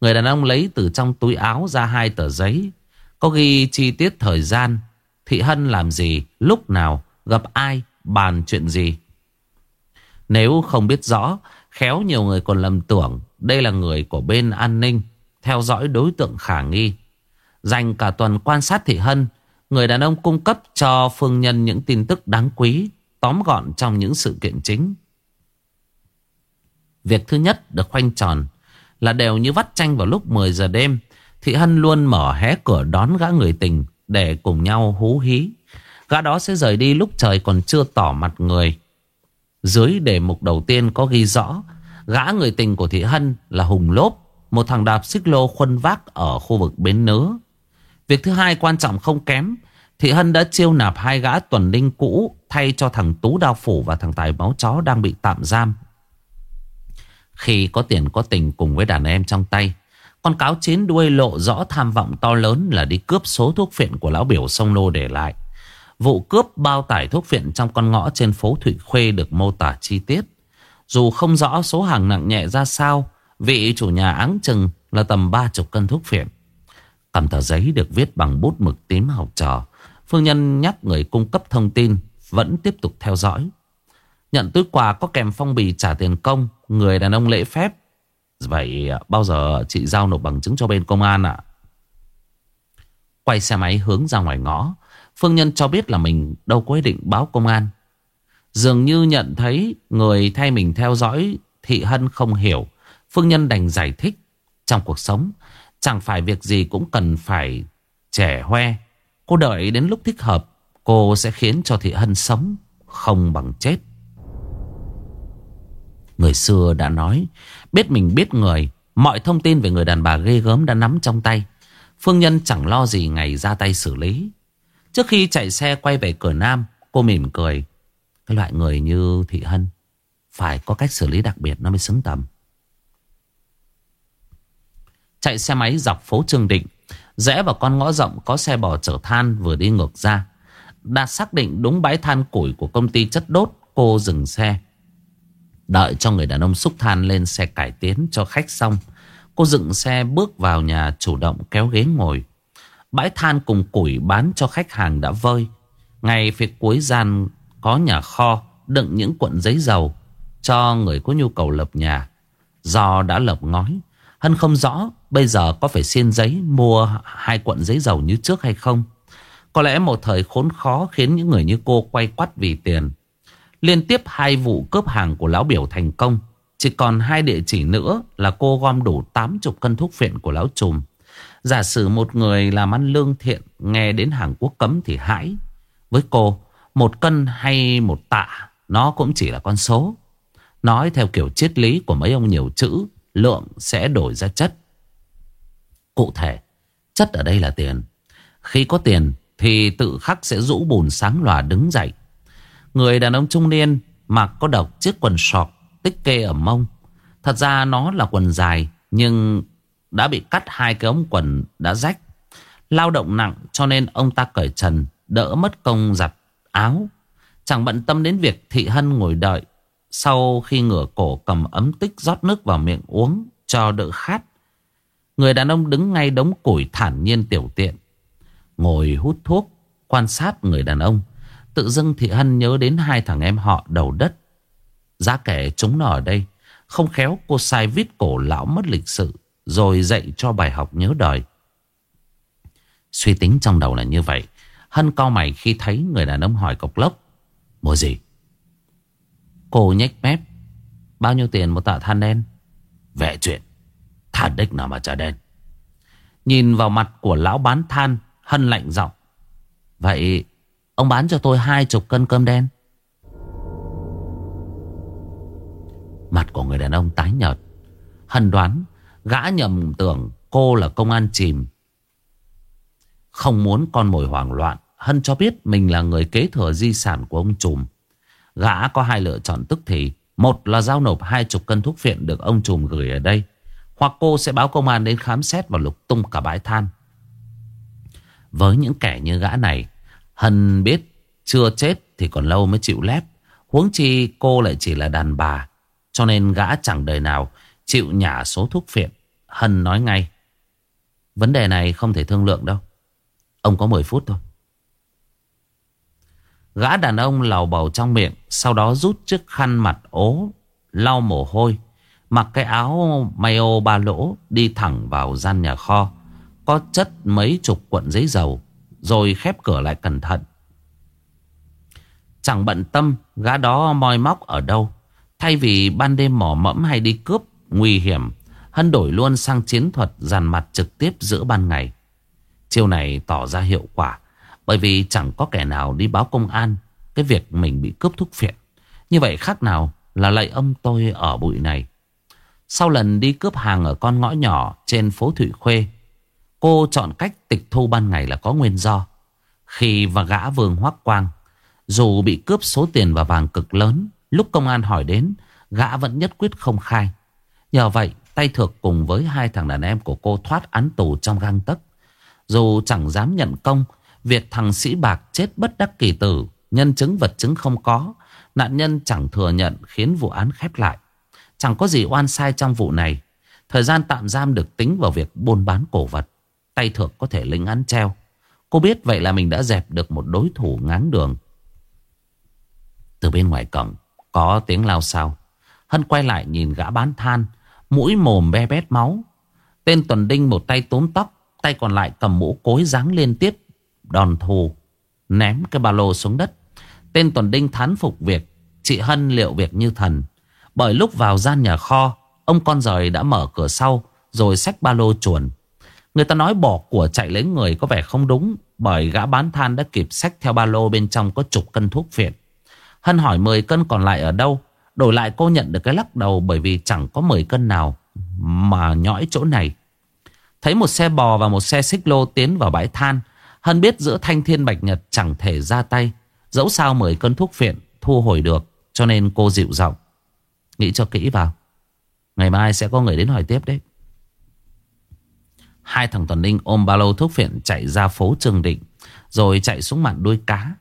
Người đàn ông lấy từ trong túi áo ra hai tờ giấy. Có ghi chi tiết thời gian. Thị Hân làm gì, lúc nào, gặp ai, bàn chuyện gì. Nếu không biết rõ, khéo nhiều người còn lầm tưởng đây là người của bên an ninh, theo dõi đối tượng khả nghi. Dành cả tuần quan sát Thị Hân, người đàn ông cung cấp cho phương nhân những tin tức đáng quý, tóm gọn trong những sự kiện chính. Việc thứ nhất được khoanh tròn là đều như vắt tranh vào lúc 10 giờ đêm. Thị Hân luôn mở hé cửa đón gã người tình để cùng nhau hú hí. Gã đó sẽ rời đi lúc trời còn chưa tỏ mặt người. Dưới đề mục đầu tiên có ghi rõ gã người tình của Thị Hân là Hùng Lốp, một thằng đạp xích lô khuân vác ở khu vực Bến nứa. Việc thứ hai quan trọng không kém, Thị Hân đã chiêu nạp hai gã tuần linh cũ thay cho thằng Tú Đao Phủ và thằng Tài Máu Chó đang bị tạm giam. Khi có tiền có tình cùng với đàn em trong tay. Con cáo chín đuôi lộ rõ tham vọng to lớn là đi cướp số thuốc phiện của lão biểu sông Lô để lại. Vụ cướp bao tải thuốc phiện trong con ngõ trên phố Thụy Khuê được mô tả chi tiết. Dù không rõ số hàng nặng nhẹ ra sao, Vị chủ nhà áng chừng là tầm ba chục cân thuốc phiện. Cầm tờ giấy được viết bằng bút mực tím học trò, Phương Nhân nhắc người cung cấp thông tin Vẫn tiếp tục theo dõi. Nhận túi quà có kèm phong bì trả tiền công Người đàn ông lễ phép. Vậy à, bao giờ chị giao nộp bằng chứng cho bên công an ạ? Quay xe máy hướng ra ngoài ngõ. Phương Nhân cho biết là mình đâu có ý định báo công an. Dường như nhận thấy người thay mình theo dõi, Thị Hân không hiểu. Phương Nhân đành giải thích. Trong cuộc sống, Chẳng phải việc gì cũng cần phải trẻ hoe. Cô đợi đến lúc thích hợp, Cô sẽ khiến cho Thị Hân sống Không bằng chết. Người xưa đã nói, Biết mình biết người, Mọi thông tin về người đàn bà ghê gớm đã nắm trong tay. Phương Nhân chẳng lo gì ngày ra tay xử lý. Trước khi chạy xe quay về cửa Nam, Cô mỉm cười, Cái loại người như Thị Hân, Phải có cách xử lý đặc biệt nó mới xứng tầm. Chạy xe máy dọc phố Trương Định, Rẽ vào con ngõ rộng có xe bò chở than vừa đi ngược ra. Đã xác định đúng bãi than củi của công ty chất đốt, Cô dừng xe. Đợi cho người đàn ông xúc than lên xe cải tiến cho khách xong. Cô dựng xe bước vào nhà chủ động kéo ghế ngồi. Bãi than cùng củi bán cho khách hàng đã vơi. Ngay phía cuối gian có nhà kho, đựng những cuộn giấy dầu Cho người có nhu cầu lập nhà. Do đã lập ngói, Hân không rõ bây giờ có phải xin giấy mua hai cuộn giấy dầu như trước hay không. Có lẽ một thời khốn khó khiến những người như cô quay quắt vì tiền. Liên tiếp hai vụ cướp hàng của lão biểu thành công. Chỉ còn hai địa chỉ nữa là cô gom đủ 80 cân thuốc phiện của lão trùm. Giả sử một người làm ăn lương thiện, Nghe đến hàng quốc cấm thì hãi. Với cô, Một cân hay một tạ, Nó cũng chỉ là con số. Nói theo kiểu triết lý của mấy ông nhiều chữ, Lượng sẽ đổi ra chất. Cụ thể, Chất ở đây là tiền. Khi có tiền, thì tự khắc sẽ rũ bùn sáng lòa đứng dậy. Người đàn ông trung niên Mặc có độc chiếc quần sọt Tích kê ở mông. Thật ra nó là quần dài, Nhưng đã bị cắt hai cái ống quần đã rách. Lao động nặng cho nên ông ta cởi trần, Đỡ mất công giặt áo. Chẳng bận tâm đến việc Thị Hân ngồi đợi. Sau khi ngửa cổ cầm ấm tích rót nước vào miệng uống Cho đỡ khát, Người đàn ông đứng ngay đống củi thản nhiên tiểu tiện, Ngồi hút thuốc Quan sát người đàn ông. Tự dưng Thị Hân nhớ đến hai thằng em họ đầu đất. Giá kẻ chúng nó ở đây, Không khéo cô sai viết cổ lão mất lịch sự, Rồi dạy cho bài học nhớ đời. Suy tính trong đầu là như vậy, Hân cau mày khi thấy người đàn ông hỏi cọc lốc Mua gì? Cô nhếch mép, Bao nhiêu tiền một tạ than đen? Vẽ chuyện, Than đích nào mà trả đen. Nhìn vào mặt của lão bán than, Hân lạnh giọng, Vậy Ông bán cho tôi hai chục cân cơm đen. Mặt của người đàn ông tái nhợt, Hân đoán, Gã nhầm tưởng cô là công an chìm. Không muốn con mồi hoảng loạn, Hân cho biết mình là người kế thừa di sản của ông trùm Gã có hai lựa chọn tức thì, Một là giao nộp hai chục cân thuốc phiện được ông trùm gửi ở đây, Hoặc cô sẽ báo công an đến khám xét và lục tung cả bãi than. Với những kẻ như gã này Hân biết chưa chết thì còn lâu mới chịu lép. Huống chi cô lại chỉ là đàn bà. Cho nên gã chẳng đời nào chịu nhả số thuốc phiện. Hân nói ngay. Vấn đề này không thể thương lượng đâu. Ông có 10 phút thôi. Gã đàn ông lào bầu trong miệng. Sau đó rút chiếc khăn mặt ố. Lau mồ hôi. Mặc cái áo mayo ba lỗ. Đi thẳng vào gian nhà kho. Có chất mấy chục cuộn giấy dầu. Rồi khép cửa lại cẩn thận. Chẳng bận tâm, gã đó moi móc ở đâu. Thay vì ban đêm mỏ mẫm hay đi cướp, Nguy hiểm, Hân đổi luôn sang chiến thuật dàn mặt trực tiếp giữa ban ngày. Chiêu này tỏ ra hiệu quả, Bởi vì chẳng có kẻ nào đi báo công an Cái việc mình bị cướp thuốc phiện. Như vậy khác nào là lạy ông tôi ở bụi này. Sau lần đi cướp hàng ở con ngõ nhỏ trên phố Thụy Khuê Cô chọn cách tịch thu ban ngày là có nguyên do. Khi và gã vương hoác quang, dù bị cướp số tiền và vàng cực lớn, lúc công an hỏi đến, gã vẫn nhất quyết không khai. Nhờ vậy, tay thược cùng với hai thằng đàn em của cô thoát án tù trong gang tấc. Dù chẳng dám nhận công, việc thằng sĩ bạc chết bất đắc kỳ tử, nhân chứng vật chứng không có, nạn nhân chẳng thừa nhận khiến vụ án khép lại. Chẳng có gì oan sai trong vụ này. Thời gian tạm giam được tính vào việc buôn bán cổ vật. Tay thượng có thể lính án treo. Cô biết vậy là mình đã dẹp được một đối thủ ngáng đường. Từ bên ngoài cổng, Có tiếng lao sao Hân quay lại nhìn gã bán than, Mũi mồm be bét máu. Tên Tuần Đinh một tay tốn tóc, Tay còn lại cầm mũ cối giáng liên tiếp. Đòn thù, Ném cái ba lô xuống đất. Tên Tuần Đinh thán phục việc, Chị Hân liệu việc như thần. Bởi lúc vào gian nhà kho, Ông con rời đã mở cửa sau, Rồi xách ba lô chuồn. Người ta nói bỏ của chạy lấy người có vẻ không đúng, Bởi gã bán than đã kịp xách theo ba lô bên trong có chục cân thuốc phiện. Hân hỏi 10 cân còn lại ở đâu? Đổi lại cô nhận được cái lắc đầu Bởi vì chẳng có 10 cân nào Mà nhõi chỗ này. Thấy một xe bò và một xe xích lô tiến vào bãi than, Hân biết giữa thanh thiên bạch nhật chẳng thể ra tay, Dẫu sao 10 cân thuốc phiện thu hồi được, Cho nên cô dịu giọng. Nghĩ cho kỹ vào, Ngày mai sẽ có người đến hỏi tiếp đấy. Hai thằng Tuần Ninh ôm ba lô thuốc phiện chạy ra phố Trường Định Rồi chạy xuống mạn đuôi cá.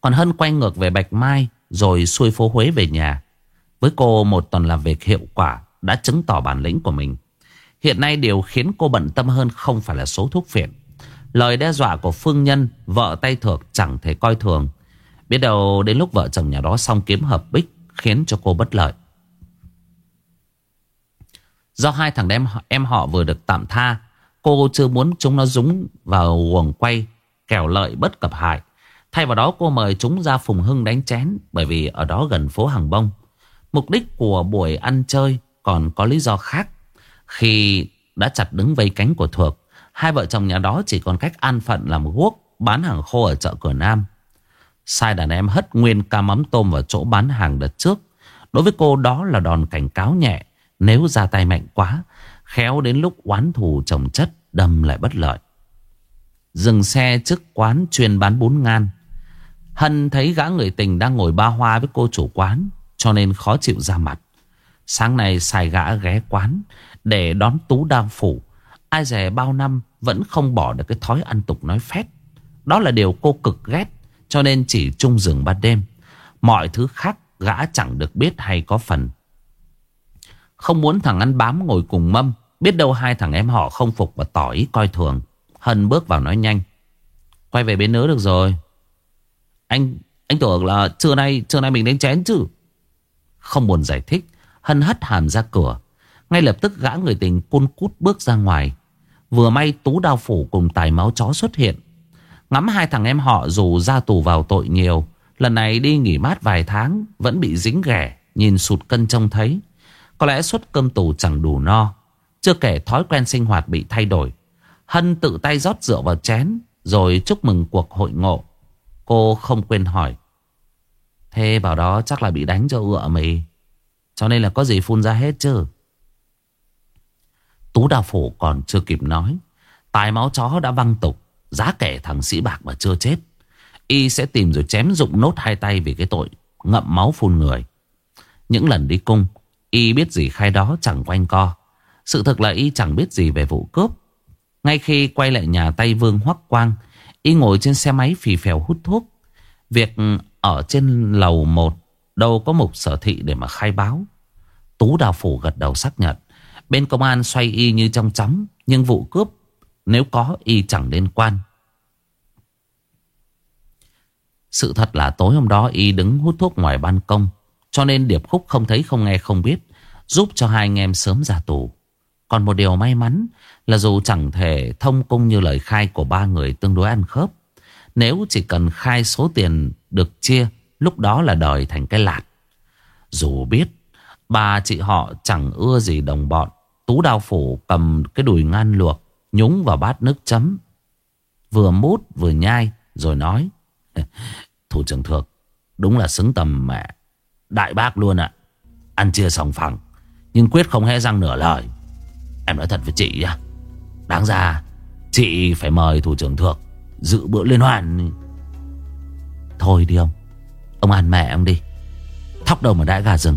Còn Hân quay ngược về Bạch Mai Rồi xuôi phố Huế về nhà. Với cô một tuần làm việc hiệu quả Đã chứng tỏ bản lĩnh của mình. Hiện nay điều khiến cô bận tâm hơn Không phải là số thuốc phiện. Lời đe dọa của Phương Nhân Vợ tay thược chẳng thể coi thường. Biết đâu đến lúc vợ chồng nhà đó xong kiếm hợp bích Khiến cho cô bất lợi. Do hai thằng em, em họ vừa được tạm tha Cô chưa muốn chúng nó dúng vào guồng quay, Kẻo lợi bất cập hại. Thay vào đó, cô mời chúng ra Phùng Hưng đánh chén, Bởi vì ở đó gần phố Hàng Bông. Mục đích của buổi ăn chơi còn có lý do khác. Khi đã chặt đứng vây cánh của Thuộc Hai vợ chồng nhà đó chỉ còn cách an phận làm guốc Bán hàng khô ở chợ cửa Nam. Sai đàn em hất nguyên ca mắm tôm vào chỗ bán hàng đợt trước. Đối với cô, đó là đòn cảnh cáo nhẹ, Nếu ra tay mạnh quá Khéo đến lúc oán thù chồng chất Đâm lại bất lợi. Dừng xe trước quán chuyên bán bún ngan. Hân thấy gã người tình đang ngồi ba hoa với cô chủ quán, Cho nên khó chịu ra mặt. Sáng nay xài gã ghé quán Để đón tú đao phủ. Ai dè bao năm vẫn không bỏ được cái thói ăn tục nói phét. Đó là điều cô cực ghét, Cho nên chỉ chung giường ban đêm. Mọi thứ khác gã chẳng được biết hay có phần. Không muốn thằng ăn bám ngồi cùng mâm Biết đâu hai thằng em họ không phục và tỏ ý coi thường. Hân bước vào nói nhanh. Quay về bên nữa được rồi. Anh anh tưởng là trưa nay Trưa nay mình đánh chén chứ? Không buồn giải thích, Hân hất hàm ra cửa. Ngay lập tức gã người tình côn cút bước ra ngoài. Vừa may tú đao phủ cùng tài máu chó xuất hiện. Ngắm hai thằng em họ dù ra tù vào tội nhiều, Lần này đi nghỉ mát vài tháng Vẫn bị dính ghẻ, Nhìn sụt cân trông thấy. Có lẽ suất cơm tù chẳng đủ no. Chưa kể thói quen sinh hoạt bị thay đổi. Hân tự tay rót rượu vào chén, Rồi chúc mừng cuộc hội ngộ. Cô không quên hỏi, Thế bảo đó chắc là bị đánh cho ựa mì, Cho nên là có gì phun ra hết chứ? Tú Đào Phủ còn chưa kịp nói, Tài máu chó đã văng tục, Giá kẻ thằng sĩ bạc mà chưa chết. Y sẽ tìm rồi chém dụng nốt hai tay Vì cái tội ngậm máu phun người. Những lần đi cung, Y biết gì khai đó chẳng quanh co. Sự thật là Y chẳng biết gì về vụ cướp. Ngay khi quay lại nhà tay Vương Hoắc Quang, Y ngồi trên xe máy phì phèo hút thuốc. Việc ở trên lầu một, Đâu có mục sở thị để mà khai báo. Tú Đào Phủ gật đầu xác nhận. Bên công an xoay y như trong chóng Nhưng vụ cướp, Nếu có, y chẳng liên quan. Sự thật là tối hôm đó y đứng hút thuốc ngoài ban công, Cho nên Điệp Khúc không thấy không nghe không biết, Giúp cho hai anh em sớm ra tù. Còn một điều may mắn Là dù chẳng thể thông cung như lời khai của ba người tương đối ăn khớp, Nếu chỉ cần khai số tiền được chia, Lúc đó là đời thành cái lạt. Dù biết Ba chị họ chẳng ưa gì đồng bọn, Tú đao phủ cầm cái đùi ngan luộc, Nhúng vào bát nước chấm, Vừa mút vừa nhai, Rồi nói, Thủ trưởng thược Đúng là xứng tầm mẹ, Đại bác luôn ạ. Ăn chia sòng phẳng, Nhưng quyết không hé răng nửa lời. Em nói thật với chị nhá. Đáng ra, Chị phải mời thủ trưởng thược Dự bữa liên hoan. Thôi đi ông. Ông ăn mẹ ông đi. Thóc đầu mà đãi gà rừng.